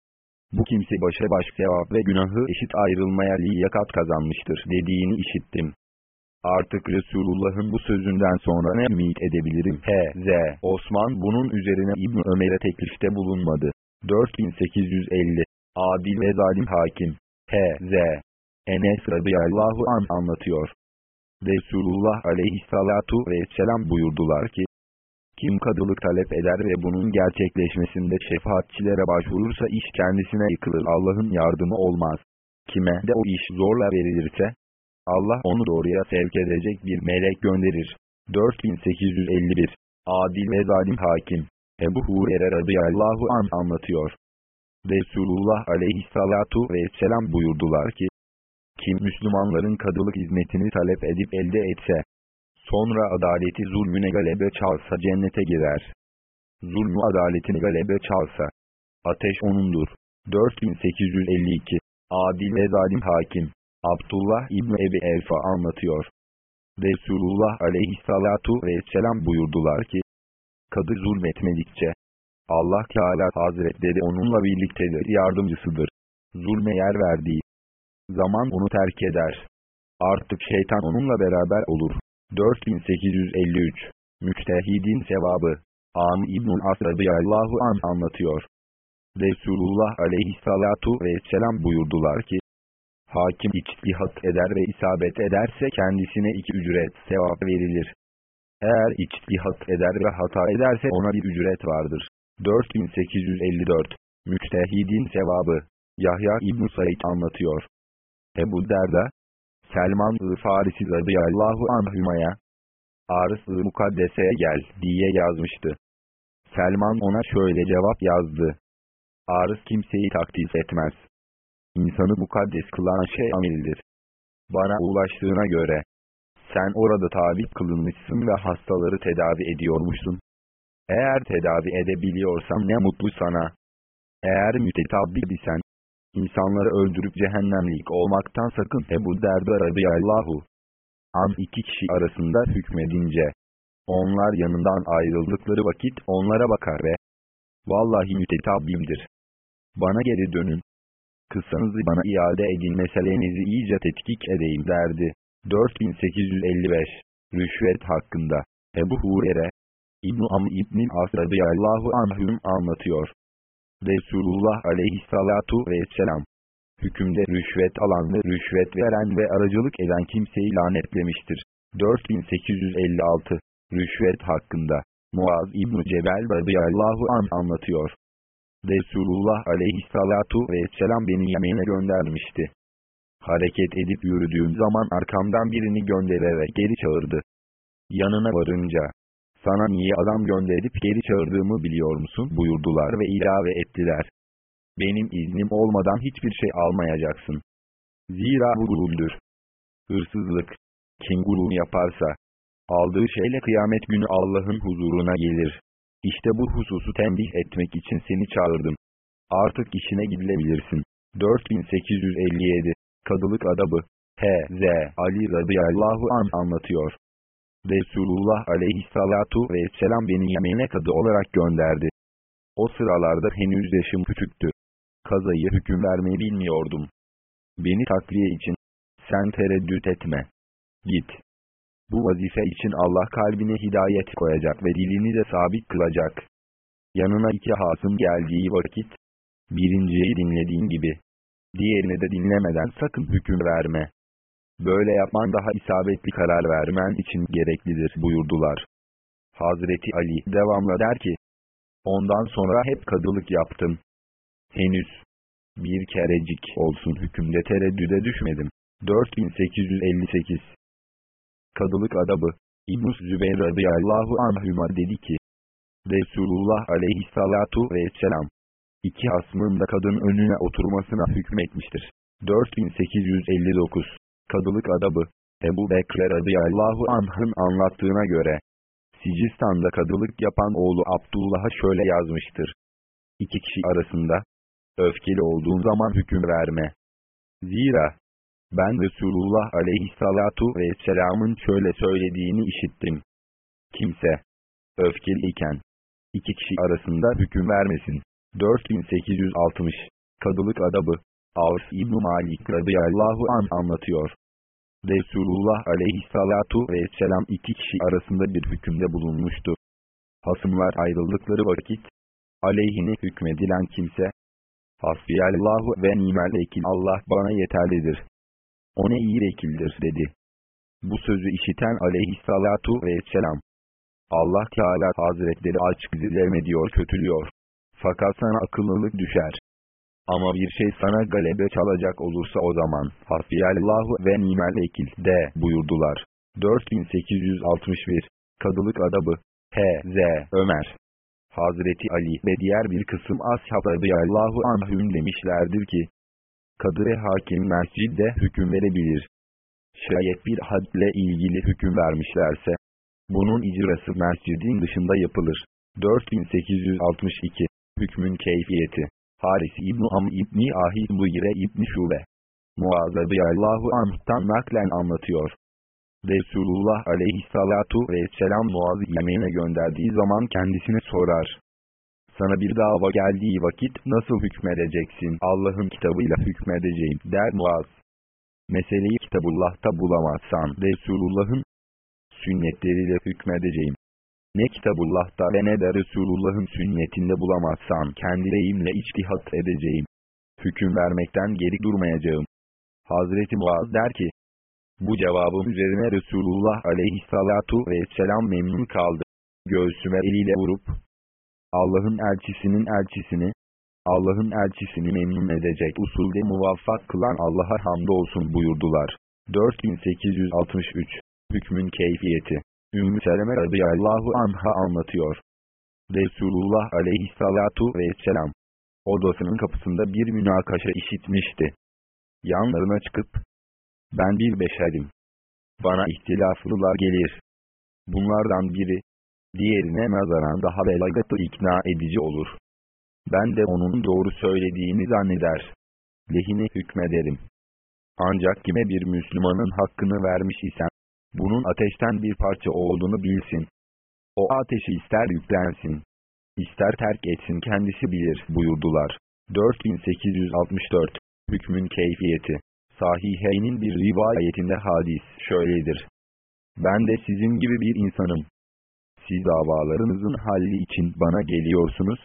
bu kimse başa baş sevap ve günahı eşit ayrılmaya liyakat kazanmıştır dediğini işittim. Artık Resulullah'ın bu sözünden sonra ne ümit edebilirim? H.Z. Osman bunun üzerine İbn Ömer'e teklifte bulunmadı. 4850 Adil ve zalim hakim H.Z. Enes radıyallahu an anlatıyor. Resulullah aleyhissalatu vesselam buyurdular ki, kim kadılık talep eder ve bunun gerçekleşmesinde şefaatçilere başvurursa iş kendisine yıkılır Allah'ın yardımı olmaz. Kime de o iş zorla verilirse, Allah onu doğruya sevk edecek bir melek gönderir. 4851 Adil ve zalim hakim Ebu Hurer'e radıyallahu an anlatıyor. Resulullah aleyhissalatu vesselam buyurdular ki, kim Müslümanların kadılık hizmetini talep edip elde etse, sonra adaleti zulmüne galebe çalsa cennete girer. Zulmü adaletini galebe çalsa, ateş onundur. 4852 Adil ve zalim hakim Abdullah İbni Ebi Elfa anlatıyor. Resulullah aleyhissalatu vesselam buyurdular ki, Kadı zulmetmedikçe, Allah Teala Hazretleri onunla birliktedir yardımcısıdır. Zulme yer verdiği zaman onu terk eder. Artık şeytan onunla beraber olur. 4853 Müçtehidin sevabı Am İbn-i As radıyallahu an anlatıyor. Resulullah aleyhissalatu vesselam buyurdular ki, Hakim içtihat eder ve isabet ederse kendisine iki ücret sevap verilir. Eğer içtihat eder ve hata ederse ona bir ücret vardır. 4854 Müçtehidin sevabı Yahya İbn Said anlatıyor. Ebu Derda, Selman-ı Farisi radıyallahu anhümaya, Arız-ı Mukaddes'e gel diye yazmıştı. Selman ona şöyle cevap yazdı. Arız kimseyi takdis etmez. İnsanı mukaddes kılan şey ameldir. Bana ulaştığına göre, sen orada tabi kılınmışsın ve hastaları tedavi ediyormuşsun. Eğer tedavi edebiliyorsan ne mutlu sana. Eğer mütetabbi insanları öldürüp cehennemlik olmaktan sakın Ebu Derda radıyallahu an iki kişi arasında hükmedince, onlar yanından ayrıldıkları vakit onlara bakar ve, vallahi mütetabbimdir. Bana geri dönün. Kıssanızı bana iade edin meselenizi iyice tetkik edeyim derdi. 4855 Rüşvet hakkında Ebu Hurer'e İbn-i Am İbn-i As radıyallahu anhüm anlatıyor. Resulullah aleyhissalatu vesselam hükümde rüşvet alan ve rüşvet veren ve aracılık eden kimseyi lanetlemiştir. 4856 Rüşvet hakkında Muaz İbn-i Cebel radıyallahu an anlatıyor. Resulullah aleyhissalatu vesselam beni Yemen'e göndermişti. Hareket edip yürüdüğüm zaman arkamdan birini göndererek geri çağırdı. Yanına varınca, sana niye adam gönderip geri çağırdığımı biliyor musun buyurdular ve ilave ettiler. Benim iznim olmadan hiçbir şey almayacaksın. Zira bu guruldür. Hırsızlık, kim gurur yaparsa, aldığı şeyle kıyamet günü Allah'ın huzuruna gelir. İşte bu hususu tembih etmek için seni çağırdım. Artık işine gidilebilirsin. 4857 Kadılık Adabı H.Z. Ali radıyallahu an anlatıyor. Resulullah aleyhissalatu vesselam beni Yemen'e kadı olarak gönderdi. O sıralarda henüz yaşım küçüktü. Kazayı hüküm vermeyi bilmiyordum. Beni takviye için, sen tereddüt etme. Git. Bu vazife için Allah kalbine hidayet koyacak ve dilini de sabit kılacak. Yanına iki hasım geldiği vakit, birinciyi dinlediğin gibi, diğerini de dinlemeden sakın hüküm verme. Böyle yapman daha isabetli karar vermen için gereklidir buyurdular. Hazreti Ali devamla der ki, ondan sonra hep kadılık yaptım. Henüz bir kerecik olsun hükümde tereddüde düşmedim. 4858 Kadılık adabı İbn-i Zübeyir radıyallahu anhüma dedi ki, Resulullah aleyhissalatu vesselam, iki hasmın da kadın önüne oturmasına hükmetmiştir. 4859 Kadılık adabı Ebu Bekre radıyallahu anh'ın anlattığına göre, Sicistan'da kadılık yapan oğlu Abdullah'a şöyle yazmıştır. İki kişi arasında, öfkeli olduğun zaman hüküm verme. Zira, ben Resulullah aleyhissalatu vesselamın şöyle söylediğini işittim. Kimse, öfkeliyken, iki kişi arasında hüküm vermesin. 4860 Kadılık adabı Avs İbn Malik radıyallahu an anlatıyor. Resulullah aleyhissalatu vesselam iki kişi arasında bir hükümde bulunmuştu. Hasımlar ayrıldıkları vakit, aleyhine hükmedilen kimse, Hasbiyallahu ve nimel vekil Allah bana yeterlidir. O ne iyi vekildir dedi. Bu sözü işiten aleyhissalatu vesselam. Allah Teala Hazretleri açık zillerme diyor kötülüyor. Fakat sana akıllılık düşer. Ama bir şey sana galebe çalacak olursa o zaman Hasbiyallahu ve nimel vekil de buyurdular. 4861 Kadılık adabı H.Z. Ömer Hazreti Ali ve diğer bir kısım ashab radıyallahu anhüm demişlerdir ki, Kadı ve hakim mescidde hüküm verebilir. Şayet bir hadle ilgili hüküm vermişlerse, bunun icrası mescidin dışında yapılır. 4862 Hükmün keyfiyeti Haris İbni Am İbni Ahid Buyre İbni Şube Muaz radıyallahu anh'tan naklen anlatıyor. Resulullah aleyhissalatu vesselam Muaz'ı Yemen'e gönderdiği zaman kendisine sorar. Sana bir dava geldiği vakit nasıl hükmedeceksin? Allah'ın kitabıyla hükmedeceğim der Muaz. Meseleyi kitabullah'ta bulamazsan Resulullah'ın sünnetleriyle hükmedeceğim. Ne kitabullah'ta ve ne de Resulullah'ın sünnetinde bulamazsam kendi deyimle içtihat edeceğim. Hüküm vermekten geri durmayacağım. Hazreti Muaz der ki, bu cevabım üzerine Resulullah aleyhissalatu vesselam memnun kaldı. Göğsüme eliyle vurup, Allah'ın elçisinin elçisini, Allah'ın elçisini memnun edecek usulde muvaffak kılan Allah'a hamdolsun buyurdular. 4863 Hükmün keyfiyeti Ümmü Seleme radıyallahu anha anlatıyor. Resulullah aleyhissalatu vesselam odasının kapısında bir münakaşa işitmişti. Yanlarına çıkıp, ben bir beşerim. Bana ihtilaflılar gelir. Bunlardan biri, diğerine nazaran daha belagatı ikna edici olur. Ben de onun doğru söylediğini zanneder. Lehine hükmederim. Ancak kime bir Müslümanın hakkını vermiş isem, bunun ateşten bir parça olduğunu bilsin. O ateşi ister yüklensin, ister terk etsin kendisi bilir buyurdular. 4864 Hükmün keyfiyeti Sahiheynin bir rivayetinde hadis şöyledir. Ben de sizin gibi bir insanım. Siz davalarınızın halli için bana geliyorsunuz.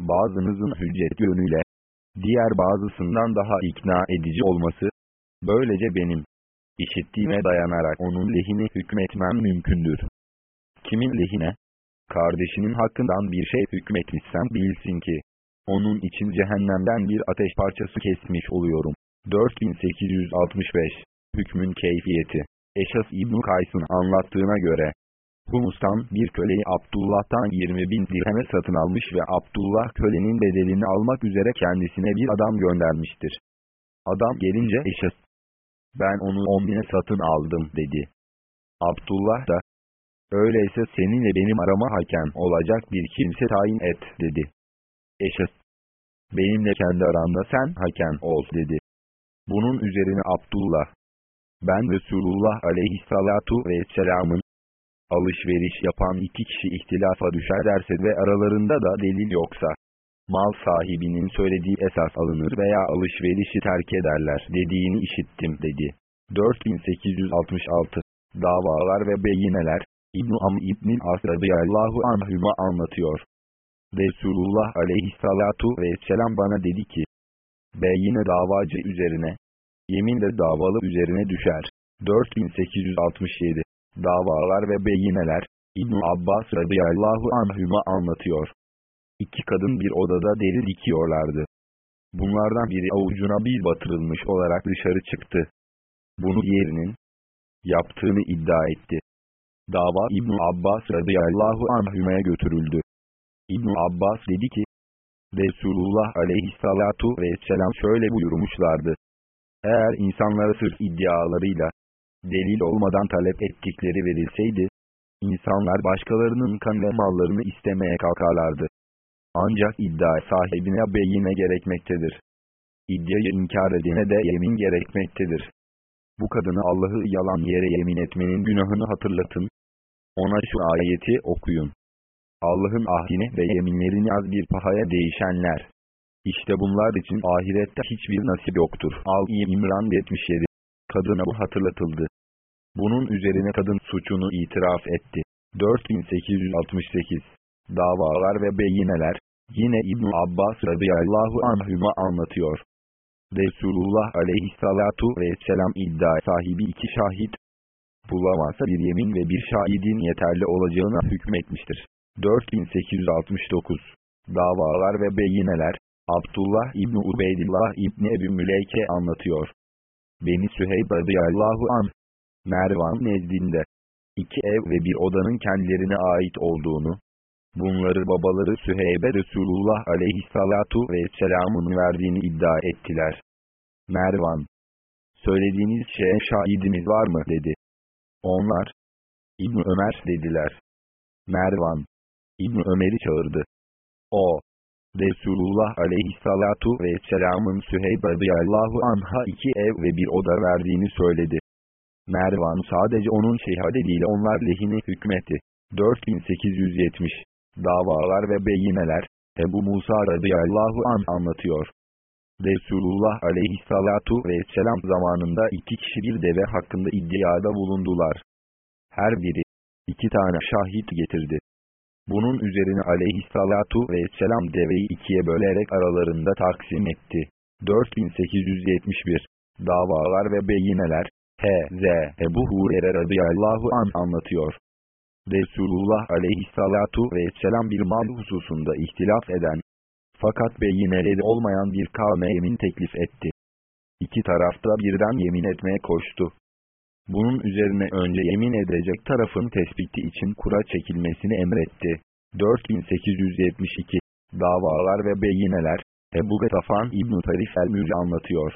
Bazınızın hüccet yönüyle, diğer bazısından daha ikna edici olması, böylece benim, işittiğime dayanarak onun lehine hükmetmem mümkündür. Kimin lehine? Kardeşinin hakkından bir şey hükmetmişsem bilsin ki, onun için cehennemden bir ateş parçası kesmiş oluyorum. 4865 Hükmün keyfiyeti Eşas İbn Kays'ın anlattığına göre, Humus'tan bir köleyi Abdullah'tan 20 bin dirheme satın almış ve Abdullah kölenin bedelini almak üzere kendisine bir adam göndermiştir. Adam gelince Eşas, ben onu 10 bine satın aldım dedi. Abdullah da, öyleyse seninle benim arama hakem olacak bir kimse tayin et dedi. Eşas, benimle kendi aranda sen hakem ol dedi. Bunun üzerine Abdullah, ben Resulullah aleyhissalatu vesselamın, alışveriş yapan iki kişi ihtilafa düşerlerse ve aralarında da delil yoksa, mal sahibinin söylediği esas alınır veya alışverişi terk ederler dediğini işittim dedi. 4866 Davalar ve beyineler, İbn-i Am İbn-i As radıyallahu anhüma anlatıyor. Resulullah aleyhissalatu vesselam bana dedi ki, Beyine davacı üzerine, yemin de davalı üzerine düşer. 4867 Davalar ve beyineler, İbn Abbas radıyallahu anhüma anlatıyor. İki kadın bir odada deri dikiyorlardı. Bunlardan biri avucuna bir batırılmış olarak dışarı çıktı. Bunu diğerinin yaptığını iddia etti. Dava İbn Abbas radıyallahu anhümeye götürüldü. İbn Abbas dedi ki, Resulullah aleyhissalatu vesselam şöyle buyurmuşlardı. Eğer insanlara sırf iddialarıyla, delil olmadan talep ettikleri verilseydi, insanlar başkalarının kan ve mallarını istemeye kalkarlardı. Ancak iddia sahibine beyine gerekmektedir. İddiayı inkar edene de yemin gerekmektedir. Bu kadını Allah'ı yalan yere yemin etmenin günahını hatırlatın. Ona şu ayeti okuyun. Allah'ın ahdini ve yeminlerini az bir pahaya değişenler. İşte bunlar için ahirette hiçbir nasip yoktur. Al-i İmran 77. Kadına bu hatırlatıldı. Bunun üzerine kadın suçunu itiraf etti. 4868 Davalar ve beyineler, yine İbn Abbas radıyallahu anhüma anlatıyor. Resulullah aleyhissalatu vesselam iddia sahibi iki şahit, bulamazsa bir yemin ve bir şahidin yeterli olacağına hükmetmiştir. 4869 Davalar ve beyineler, Abdullah İbni Ubeydillah İbni Ebu Müleyke anlatıyor. Beni Süheyb radıyallahu anh, Mervan nezdinde, iki ev ve bir odanın kendilerine ait olduğunu, bunları babaları Süheybe Resulullah aleyhissalatu vesselamın verdiğini iddia ettiler. Mervan, söylediğiniz şeye şahidimiz var mı dedi. Onlar, İbn Ömer dediler. Mervan, İbn Ömer'i çağırdı. O, Resulullah aleyhissalatu vesselamın Süheyb radıyallahu anha iki ev ve bir oda verdiğini söyledi. Mervan sadece onun şehadetiyle onlar lehine hükmetti. 4870 Davalar ve beyineler, Ebu Musa radıyallahu an anlatıyor. Resulullah aleyhissalatu vesselam zamanında iki kişi bir deve hakkında iddiada bulundular. Her biri, iki tane şahit getirdi. Bunun üzerine aleyhissalatu vesselam deveyi ikiye bölerek aralarında taksim etti. 4871 Davalar ve beyineler, H.Z. Ebu Hurer'e radıyallahu an anlatıyor. Resulullah aleyhissalatu vesselam bir mal hususunda ihtilaf eden, fakat beyineleri olmayan bir kavme yemin teklif etti. İki tarafta birden yemin etmeye koştu. Bunun üzerine önce yemin edecek tarafın tespiti için kura çekilmesini emretti. 4872 Davalar ve Beyineler Ebu Gatafan İbn-i Tarif el-Mülü anlatıyor.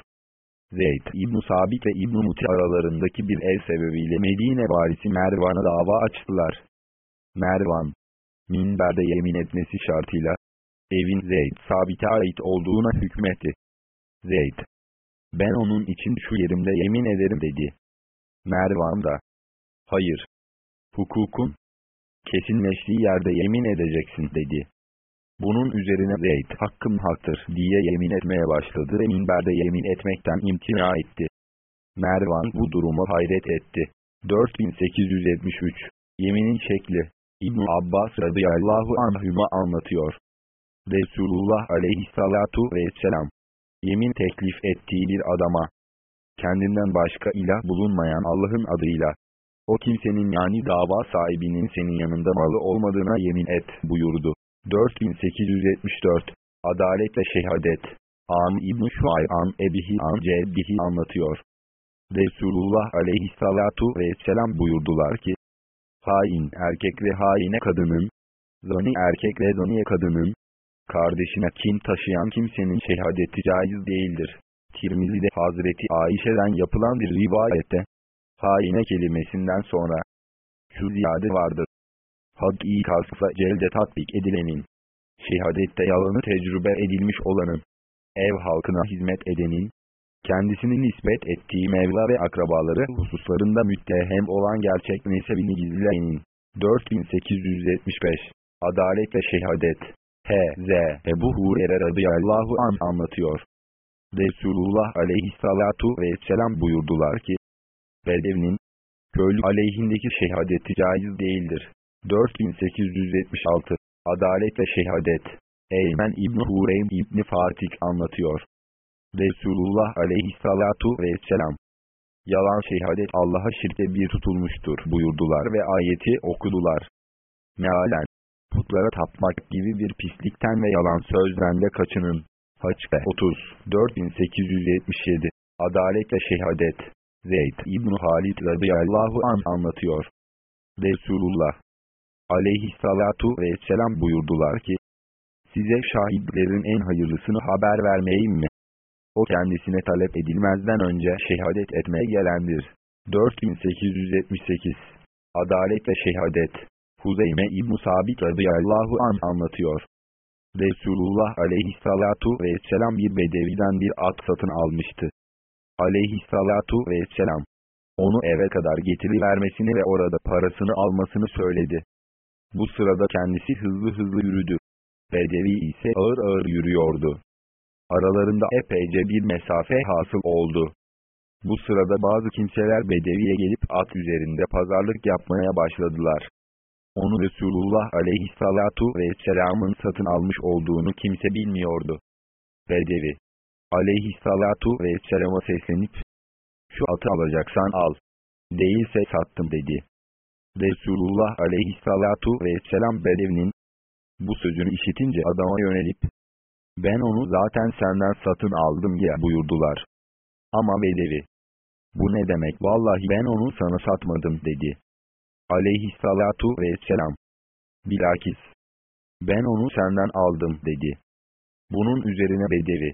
Zeyd İbn Sabit ve İbn Muti aralarındaki bir ev sebebiyle Medine valisi Mervan'a dava açtılar. Mervan, minberde yemin etmesi şartıyla, evin Zeyd Sabit'e ait olduğuna hükmetti. Zeyd, ben onun için şu yerimde yemin ederim dedi. Mervan da, hayır, hukukun, kesinleştiği yerde yemin edeceksin dedi. Bunun üzerine Zeyd hakkım haktır diye yemin etmeye başladı ve minberde yemin etmekten imtina etti. Mervan bu durumu hayret etti. 4873 Yeminin şekli İbn Abbas radıyallahu anhüma anlatıyor. Resulullah aleyhissalatu vesselam yemin teklif ettiği bir adama kendinden başka ilah bulunmayan Allah'ın adıyla o kimsenin yani dava sahibinin senin yanında malı olmadığına yemin et buyurdu. 4874 Adalet ve Şehadet An İbn-i Şuay'an Ebihi An Ceddihi anlatıyor. Resulullah aleyhissalatu vesselam buyurdular ki, Hain erkek ve haine kadının, zani erkek ve zaniye kadının, kardeşine kim taşıyan kimsenin şehadeti caiz değildir. Tirmizi'de Hazreti Ayşe'den yapılan bir rivayette, haine kelimesinden sonra, şu ziyade vardır. Hak'i kasıfla celde tatbik edilenin, şehadette yalanı tecrübe edilmiş olanın, ev halkına hizmet edenin, kendisini nispet ettiği Mevla ve akrabaları hususlarında müttehem olan gerçek nesebini gizleyenin. 4875 Adalet ve Şehadet H.Z. Ebu Hurer'e radıyallahu an anlatıyor. Resulullah aleyhissalatu vesselam buyurdular ki, Bedevinin, köylü aleyhindeki şehadeti caiz değildir. 4876 Adalet ve Şehadet Eymen İbni Hureym İbni Fatih anlatıyor. Resulullah aleyhissalatu vesselam Yalan şehadet Allah'a şirke bir tutulmuştur buyurdular ve ayeti okudular. Mealen Putlara tapmak gibi bir pislikten ve yalan sözden de kaçının. Haç ve 30 4877 Adalet ve Şehadet Zeyd İbn Halid radıyallahu an anlatıyor. Resulullah aleyhissalatu vesselam buyurdular ki, size şahitlerin en hayırlısını haber vermeyeyim mi? O kendisine talep edilmezden önce şehadet etmeye gelendir. 4878 Adalet ve Şehadet Huzeyme İbn-i Sabit radıyallahu an anlatıyor. Resulullah aleyhissalatu vesselam bir bedeviden bir at satın almıştı. Aleyhissalatu vesselam onu eve kadar getirivermesini ve orada parasını almasını söyledi. Bu sırada kendisi hızlı hızlı yürüdü. Bedevi ise ağır ağır yürüyordu. Aralarında epeyce bir mesafe hasıl oldu. Bu sırada bazı kimseler Bedevi'ye gelip at üzerinde pazarlık yapmaya başladılar. Onu Resulullah aleyhissalatu vesselamın satın almış olduğunu kimse bilmiyordu. Bedevi aleyhissalatu vesselama seslenip, şu atı alacaksan al, değilse sattım dedi. Resulullah aleyhissalatu vesselam Bedevinin bu sözünü işitince adama yönelip, ben onu zaten senden satın aldım diye buyurdular. Ama Bedevi, bu ne demek vallahi ben onu sana satmadım dedi. Aleyhissalatu vesselam, bilakis, ben onu senden aldım dedi. Bunun üzerine Bedevi,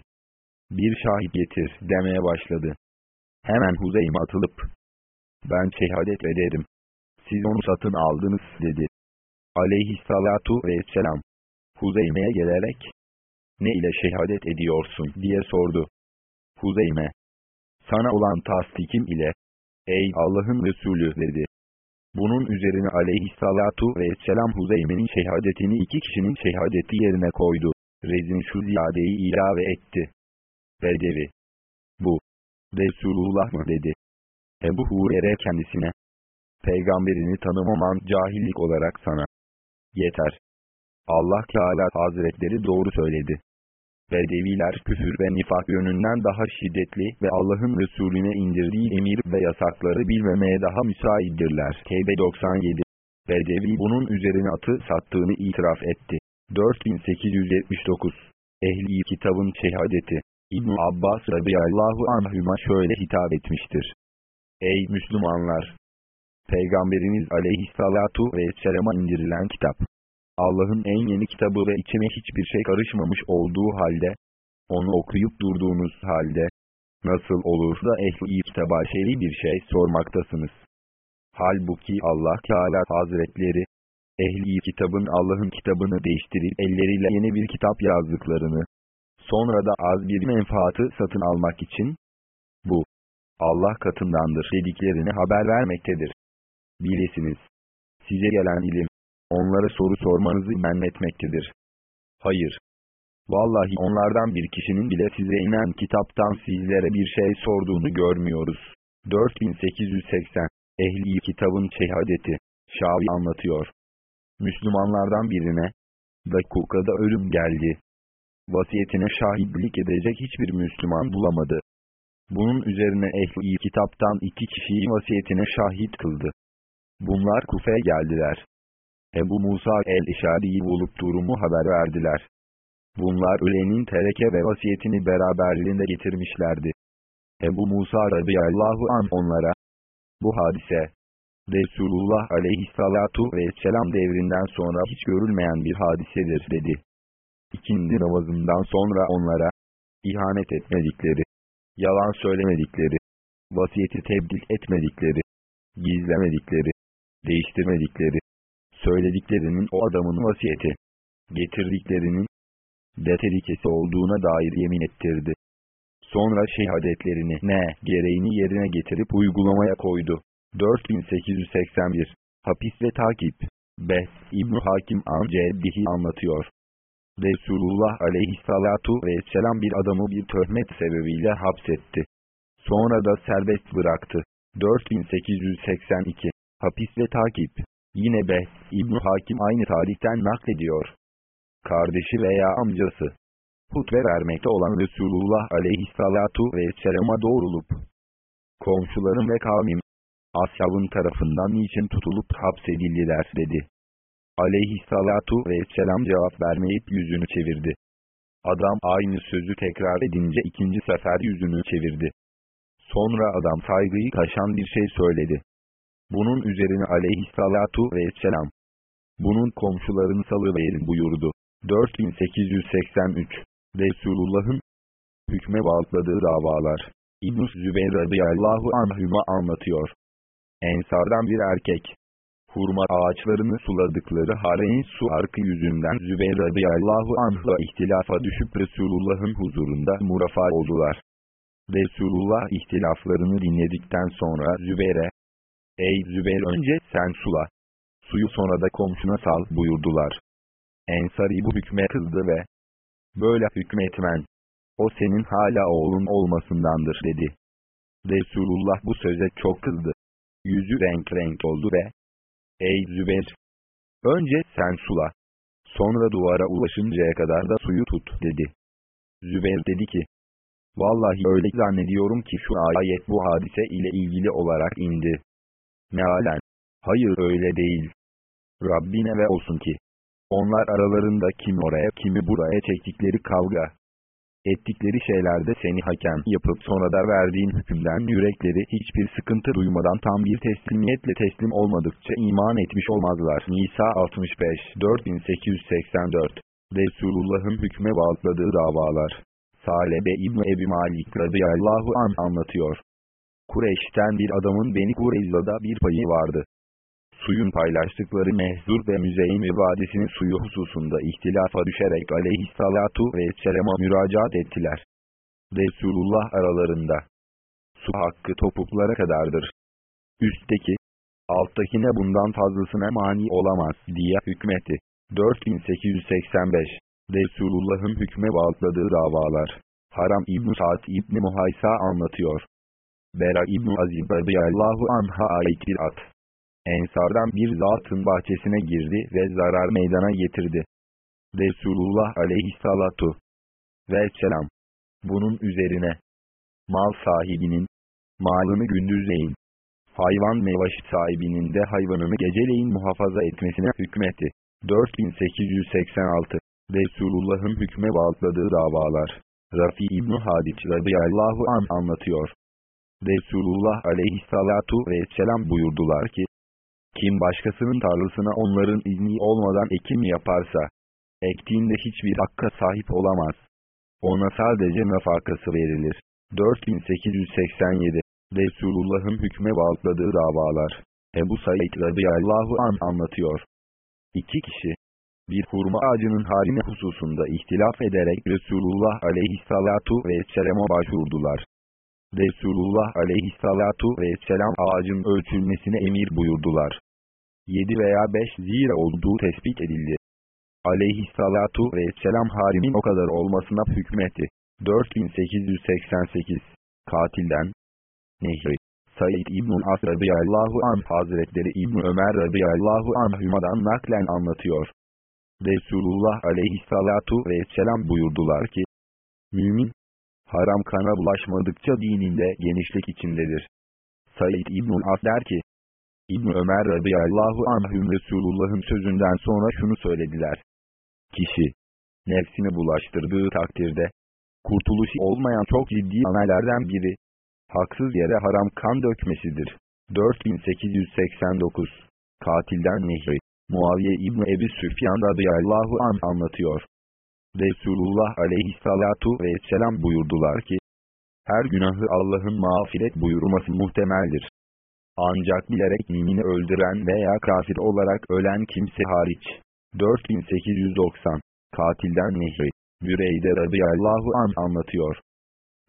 bir şahit getir demeye başladı. Hemen Huzeyme atılıp, ben şehadet ederim. Siz onu satın aldınız dedi. Aleyhissalatu vesselam. Huzeyme'ye gelerek, ne ile şehadet ediyorsun diye sordu. Huzeyme, sana olan tasdikim ile, ey Allah'ın Resulü dedi. Bunun üzerine aleyhissalatu vesselam Huzeyme'nin şehadetini iki kişinin şehadeti yerine koydu. Rezin şu ziyadeyi ilave etti. Bedevi. Bu. Resulullah mı dedi. Ebu Hurer'e kendisine. Peygamberini tanımaman cahillik olarak sana. Yeter. Allah Teala Hazretleri doğru söyledi. Bedeviler küfür ve nifak yönünden daha şiddetli ve Allah'ın Resulüne indirdiği emir ve yasakları bilmemeye daha müsaitdirler. Tevbe 97 Bedevi bunun üzerine atı sattığını itiraf etti. 4879 Ehli kitabın şehadeti İbn Abbas radıyallahu anhüma şöyle hitap etmiştir. Ey Müslümanlar! Peygamberiniz aleyhissalatu vesselama indirilen kitap. Allah'ın en yeni kitabı ve içine hiçbir şey karışmamış olduğu halde, onu okuyup durduğunuz halde, nasıl olur da ehli kitaba şeri bir şey sormaktasınız. Halbuki Allah Teala Hazretleri, ehli kitabın Allah'ın kitabını değiştirip elleriyle yeni bir kitap yazdıklarını, sonra da az bir menfaatı satın almak için, bu, Allah katındandır dediklerini haber vermektedir. Bilesiniz, size gelen ilim, onlara soru sormanızı men etmektedir. Hayır. Vallahi onlardan bir kişinin bile size inen kitaptan sizlere bir şey sorduğunu görmüyoruz. 4880 Ehli kitabın şehadeti Şavi anlatıyor. Müslümanlardan birine Dakuka'da ölüm geldi. Vasiyetine şahitlik edecek hiçbir Müslüman bulamadı. Bunun üzerine ehli kitaptan iki kişiyi vasiyetine şahit kıldı. Bunlar Kufe'ye geldiler. Ebu Musa el-İşari'yi bulup durumu haber verdiler. Bunlar ölenin tereke ve vasiyetini beraberliğinde getirmişlerdi. Ebu Musa radıyallahu an onlara, bu hadise, Resulullah aleyhissalatu vesselam devrinden sonra hiç görülmeyen bir hadisedir dedi. İkindi namazından sonra onlara, ihanet etmedikleri, yalan söylemedikleri, vasiyeti tebdil etmedikleri, gizlemedikleri, değiştirmedikleri, söylediklerinin o adamın vasiyeti, getirdiklerinin de tehlikesi olduğuna dair yemin ettirdi. Sonra şehadetlerini ne gereğini yerine getirip uygulamaya koydu. 4881 Hapis ve Takip Bes İbn Hakim an Ceddihi anlatıyor. Resulullah aleyhissalatu vesselam bir adamı bir töhmet sebebiyle hapsetti. Sonra da serbest bıraktı. 4882 Hapis ve takip Yine Behs ibn Hakim aynı tarihten naklediyor. Kardeşi veya amcası hutbe vermekte olan Resulullah aleyhissalatu vesselama doğrulup komşularım ve kavmim ashabın tarafından niçin tutulup hapsedildiler dedi. Aleyhissalatu vesselam cevap vermeyip yüzünü çevirdi. Adam aynı sözü tekrar edince ikinci sefer yüzünü çevirdi. Sonra adam saygıyı taşan bir şey söyledi. Bunun üzerine aleyhissalatu vesselam. Bunun komşularını salıverin buyurdu. 4883 Resulullah'ın hükme bağladığı davalar. İbn-i Zübeyir radıyallahu anhüma anlatıyor. Ensardan bir erkek. Hurma ağaçlarını suladıkları harein su arkı yüzünden Zübeyir radıyallahu anh'la ihtilafa düşüp Resulullah'ın huzurunda murafa oldular. Resulullah ihtilaflarını dinledikten sonra Zübeyre, Ey Zübeyir önce sen sula, suyu sonra da komşuna sal buyurdular. Ensari bu hükme kızdı ve, böyle hükmetmen, o senin hala oğlun olmasındandır dedi. Resulullah bu söze çok kızdı. Yüzü renk renk oldu ve, Ey Zübeyir! Önce sen sula, sonra duvara ulaşıncaya kadar da suyu tut dedi. Zübeyir dedi ki, Vallahi öyle zannediyorum ki şu ayet bu hadise ile ilgili olarak indi. Mealen, hayır öyle değil. Rabbine ve olsun ki, onlar aralarında kimi oraya kimi buraya çektikleri kavga, ettikleri şeylerde seni hakem yapıp sonra da verdiğin hükümden yürekleri hiçbir sıkıntı duymadan tam bir teslimiyetle teslim olmadıkça iman etmiş olmazlar. Nisa 65 4884 Resulullah'ın hükme bağladığı davalar Salebe İbni Ebi Malik radıyallahu an anlatıyor. Kureyş'ten bir adamın Beni Kureyza'da bir payı vardı. Suyun paylaştıkları Mehzur ve Müzeyim Vadisi'nin suyu hususunda ihtilafa düşerek aleyhissalatu vesselama müracaat ettiler. Resulullah aralarında. Su hakkı topuklara kadardır. Üstteki, alttakine bundan fazlasına mani olamaz diye hükmetti. 4885 Resulullah'ın hükme bağladığı davalar. Haram İbn Sa'd İbn Muhaysa anlatıyor. Bera İbn Azib radıyallahu anha ait bir at. Ensardan bir zatın bahçesine girdi ve zarar meydana getirdi. Resulullah aleyhissalatu vesselam. Bunun üzerine mal sahibinin malını gündüzleyin, hayvan mevaş sahibinin de hayvanını geceleyin muhafaza etmesine hükmetti. 4886 Resulullah'ın hükme bağladığı davalar. Rafi İbn Hadiç radıyallahu an anlatıyor. Resulullah aleyhissalatu vesselam buyurdular ki, kim başkasının tarlasına onların izni olmadan ekim yaparsa, ektiğinde hiçbir hakka sahip olamaz. Ona sadece nafakası verilir. 4887 Resulullah'ın hükme bağladığı davalar. Ebu Said radıyallahu an anlatıyor. İki kişi, bir hurma ağacının haline hususunda ihtilaf ederek Resulullah aleyhissalatu vesselam'a başvurdular. Resulullah aleyhissalatu vesselam ağacın ölçülmesine emir buyurdular. 7 veya 5 zira olduğu tespit edildi. Aleyhissalatu vesselam harimin o kadar olmasına hükmetti. 4888 Katilden Nehri Said İbn-i As radıyallahu anh Hazretleri İbn Ömer radıyallahu anhümadan naklen anlatıyor. Resulullah aleyhissalatu vesselam buyurdular ki, Mümin, haram kana bulaşmadıkça dininde genişlik içindedir. Said İbn-i der ki, İbn Ömer radıyallahu anhüm Resulullah'ın sözünden sonra şunu söylediler. Kişi, nefsini bulaştırdığı takdirde, kurtuluşu olmayan çok ciddi amelerden biri, haksız yere haram kan dökmesidir. 4889 Katilden Nehri Muaviye İbni Ebi Süfyan radıyallahu an anlatıyor. Resulullah aleyhissalatu vesselam buyurdular ki, her günahı Allah'ın mağfiret buyurması muhtemeldir. Ancak bilerek mimini öldüren veya kafir olarak ölen kimse hariç. 4890 Katilden Nehri Büreyde radıyallahu an anlatıyor.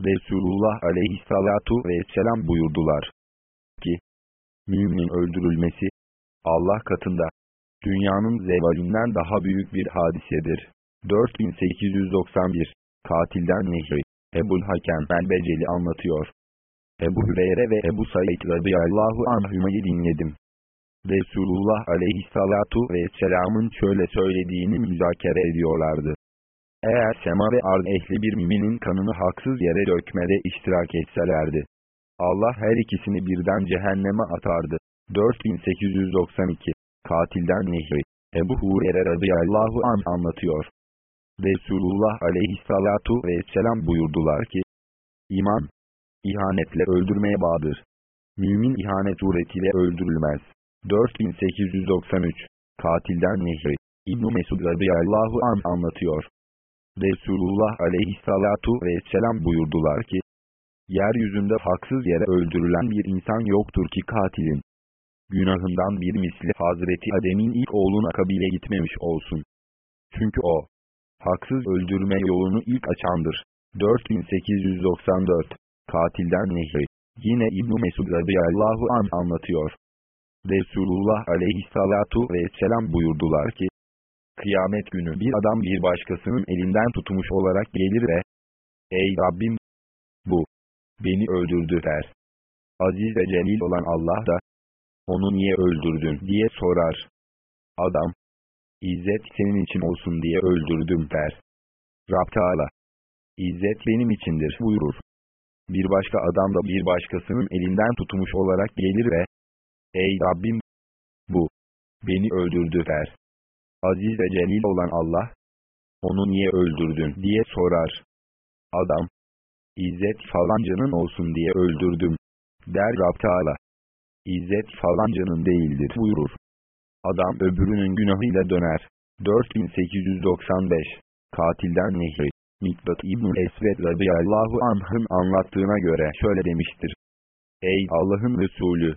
Resulullah aleyhissalatu vesselam buyurdular ki, müminin öldürülmesi, Allah katında, dünyanın zevalinden daha büyük bir hadisedir. 4891 Katilden Nehri Ebul Hakem el-Beceli anlatıyor. Ebu Hüreyre ve Ebu Said radıyallahu anhümayı dinledim. Resulullah aleyhissalatu vesselamın şöyle söylediğini müzakere ediyorlardı. Eğer sema ve ard ehli bir müminin kanını haksız yere dökmede iştirak etselerdi. Allah her ikisini birden cehenneme atardı. 4892 Katilden Nehri Ebu Hurer'e radıyallahu an anlatıyor. Resulullah aleyhissalatu vesselam buyurdular ki, İman, ihanetle öldürmeye bağlıdır. Mümin ihanet suretiyle öldürülmez. 4893 Katilden Nehri İbn-i Mesud radıyallahu an anlatıyor. Resulullah aleyhissalatu vesselam buyurdular ki, Yeryüzünde haksız yere öldürülen bir insan yoktur ki katilin. Günahından bir misli Hazreti Adem'in ilk oğluna kabile gitmemiş olsun. Çünkü o, haksız öldürme yolunu ilk açandır. 4894 Katilden Nehri Yine İbn-i Mesud radıyallahu an anlatıyor. Resulullah aleyhissalatu vesselam buyurdular ki, Kıyamet günü bir adam bir başkasının elinden tutmuş olarak gelir ve, Ey Rabbim! Bu, beni öldürdü der. Aziz ve celil olan Allah da, onu niye öldürdün diye sorar. Adam, İzzet senin için olsun diye öldürdüm der. Rab Teala, İzzet benim içindir buyurur. Bir başka adam da bir başkasının elinden tutmuş olarak gelir ve, Ey Rabbim! Bu, beni öldürdü der. Aziz ve celil olan Allah, onu niye öldürdün diye sorar. Adam, İzzet falancanın olsun diye öldürdüm, der Rab Teala. İzzet falancanın değildir buyurur. Adam öbürünün günahıyla döner. 4895 Katilden Nehri Mikbat İbn-i Esved radıyallahu anh'ın anlattığına göre şöyle demiştir. Ey Allah'ın Resulü!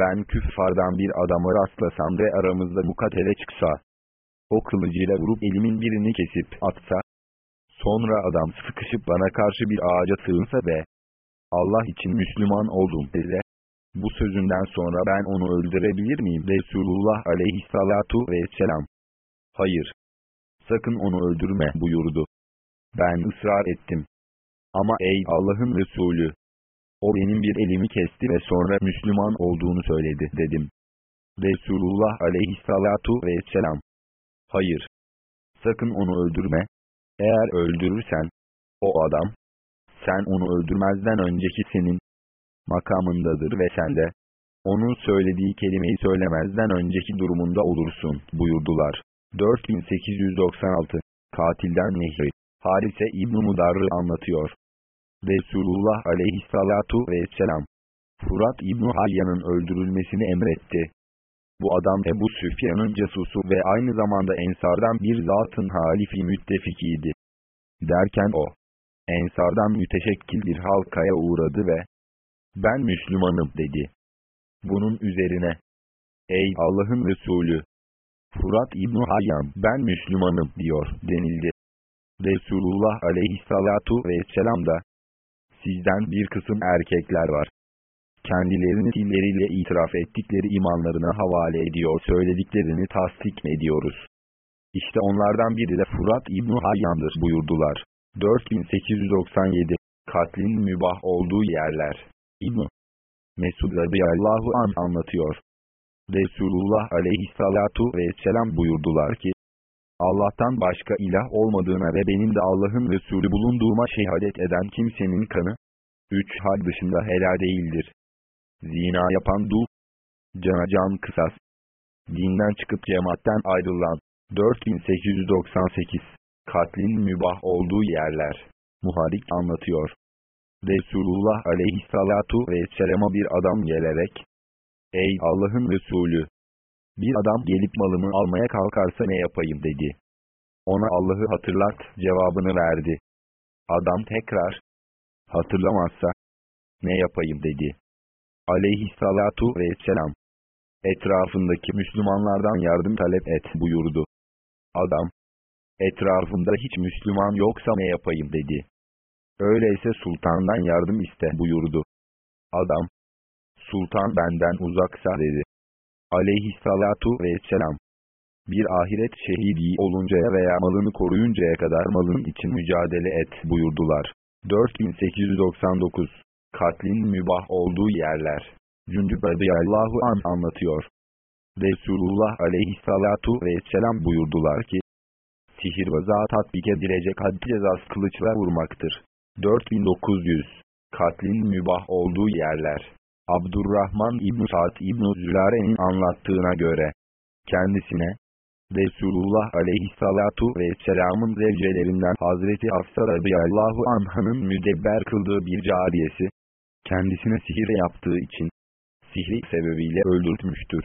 Ben küffardan bir adama rastlasam ve aramızda mukatele çıksa, o kılıcıyla vurup elimin birini kesip atsa, sonra adam sıkışıp bana karşı bir ağaca sığınsa ve Allah için Müslüman oldum dese, bu sözünden sonra ben onu öldürebilir miyim? Resulullah aleyhissalatu vesselam. Hayır. Sakın onu öldürme buyurdu. Ben ısrar ettim. Ama ey Allah'ın Resulü! O benim bir elimi kesti ve sonra Müslüman olduğunu söyledi dedim. Resulullah aleyhissalatu vesselam. Hayır. Sakın onu öldürme. Eğer öldürürsen, o adam, sen onu öldürmezden önceki senin makamındadır ve sen de, onun söylediği kelimeyi söylemezden önceki durumunda olursun, buyurdular. 4896 Katilden Nehri Harise İbn-i Mudarr'ı anlatıyor. Resulullah aleyhissalatu vesselam, Furat İbn-i Halya'nın öldürülmesini emretti. Bu adam Ebu Süfyan'ın casusu ve aynı zamanda Ensardan bir zatın halifi müttefikiydi. Derken o, Ensardan müteşekkil bir halkaya uğradı ve, ben Müslümanım dedi. Bunun üzerine, ey Allah'ın Resulü, Furat İbn Hayyan ben Müslümanım diyor denildi. Resulullah aleyhissalatu vesselam da, sizden bir kısım erkekler var. Kendilerini dilleriyle itiraf ettikleri imanlarına havale ediyor söylediklerini tasdik ediyoruz. İşte onlardan biri de Furat İbn Hayyan'dır buyurdular. 4897 Katlin mübah olduğu yerler. İbn Mesud radıyallahu an anlatıyor. Resulullah aleyhissalatu vesselam buyurdular ki, Allah'tan başka ilah olmadığına ve benim de Allah'ın Resulü bulunduğuma şehadet eden kimsenin kanı, üç hal dışında helal değildir. Zina yapan dul, cana can kısas, dinden çıkıp cemaatten ayrılan, 4898, katlin mübah olduğu yerler, muharik anlatıyor. Resulullah aleyhissalatu vesselama bir adam gelerek, Ey Allah'ın Resulü! Bir adam gelip malımı almaya kalkarsa ne yapayım dedi. Ona Allah'ı hatırlat cevabını verdi. Adam tekrar, hatırlamazsa, ne yapayım dedi. Aleyhissalatu vesselam, etrafındaki Müslümanlardan yardım talep et buyurdu. Adam, etrafında hiç Müslüman yoksa ne yapayım dedi. Öyleyse sultandan yardım iste buyurdu. Adam, sultan benden uzaksa dedi. Aleyhissalatu vesselam. Bir ahiret şehidi oluncaya veya malını koruyuncaya kadar malın için mücadele et buyurdular. 4899 katlin mübah olduğu yerler. Cündüb radıyallahu an anlatıyor. Resulullah aleyhissalatu vesselam buyurdular ki, sihirbaza tatbik edilecek had cezası kılıçla vurmaktır. 4900 Katlin mübah olduğu yerler. Abdurrahman İbn Sa'd İbn Zülare'nin anlattığına göre, kendisine, Resulullah aleyhissalatu vesselamın zevcelerinden Hazreti Afsa radıyallahu anhanın müdebber kıldığı bir cariyesi, kendisine sihir yaptığı için, sihri sebebiyle öldürtmüştür.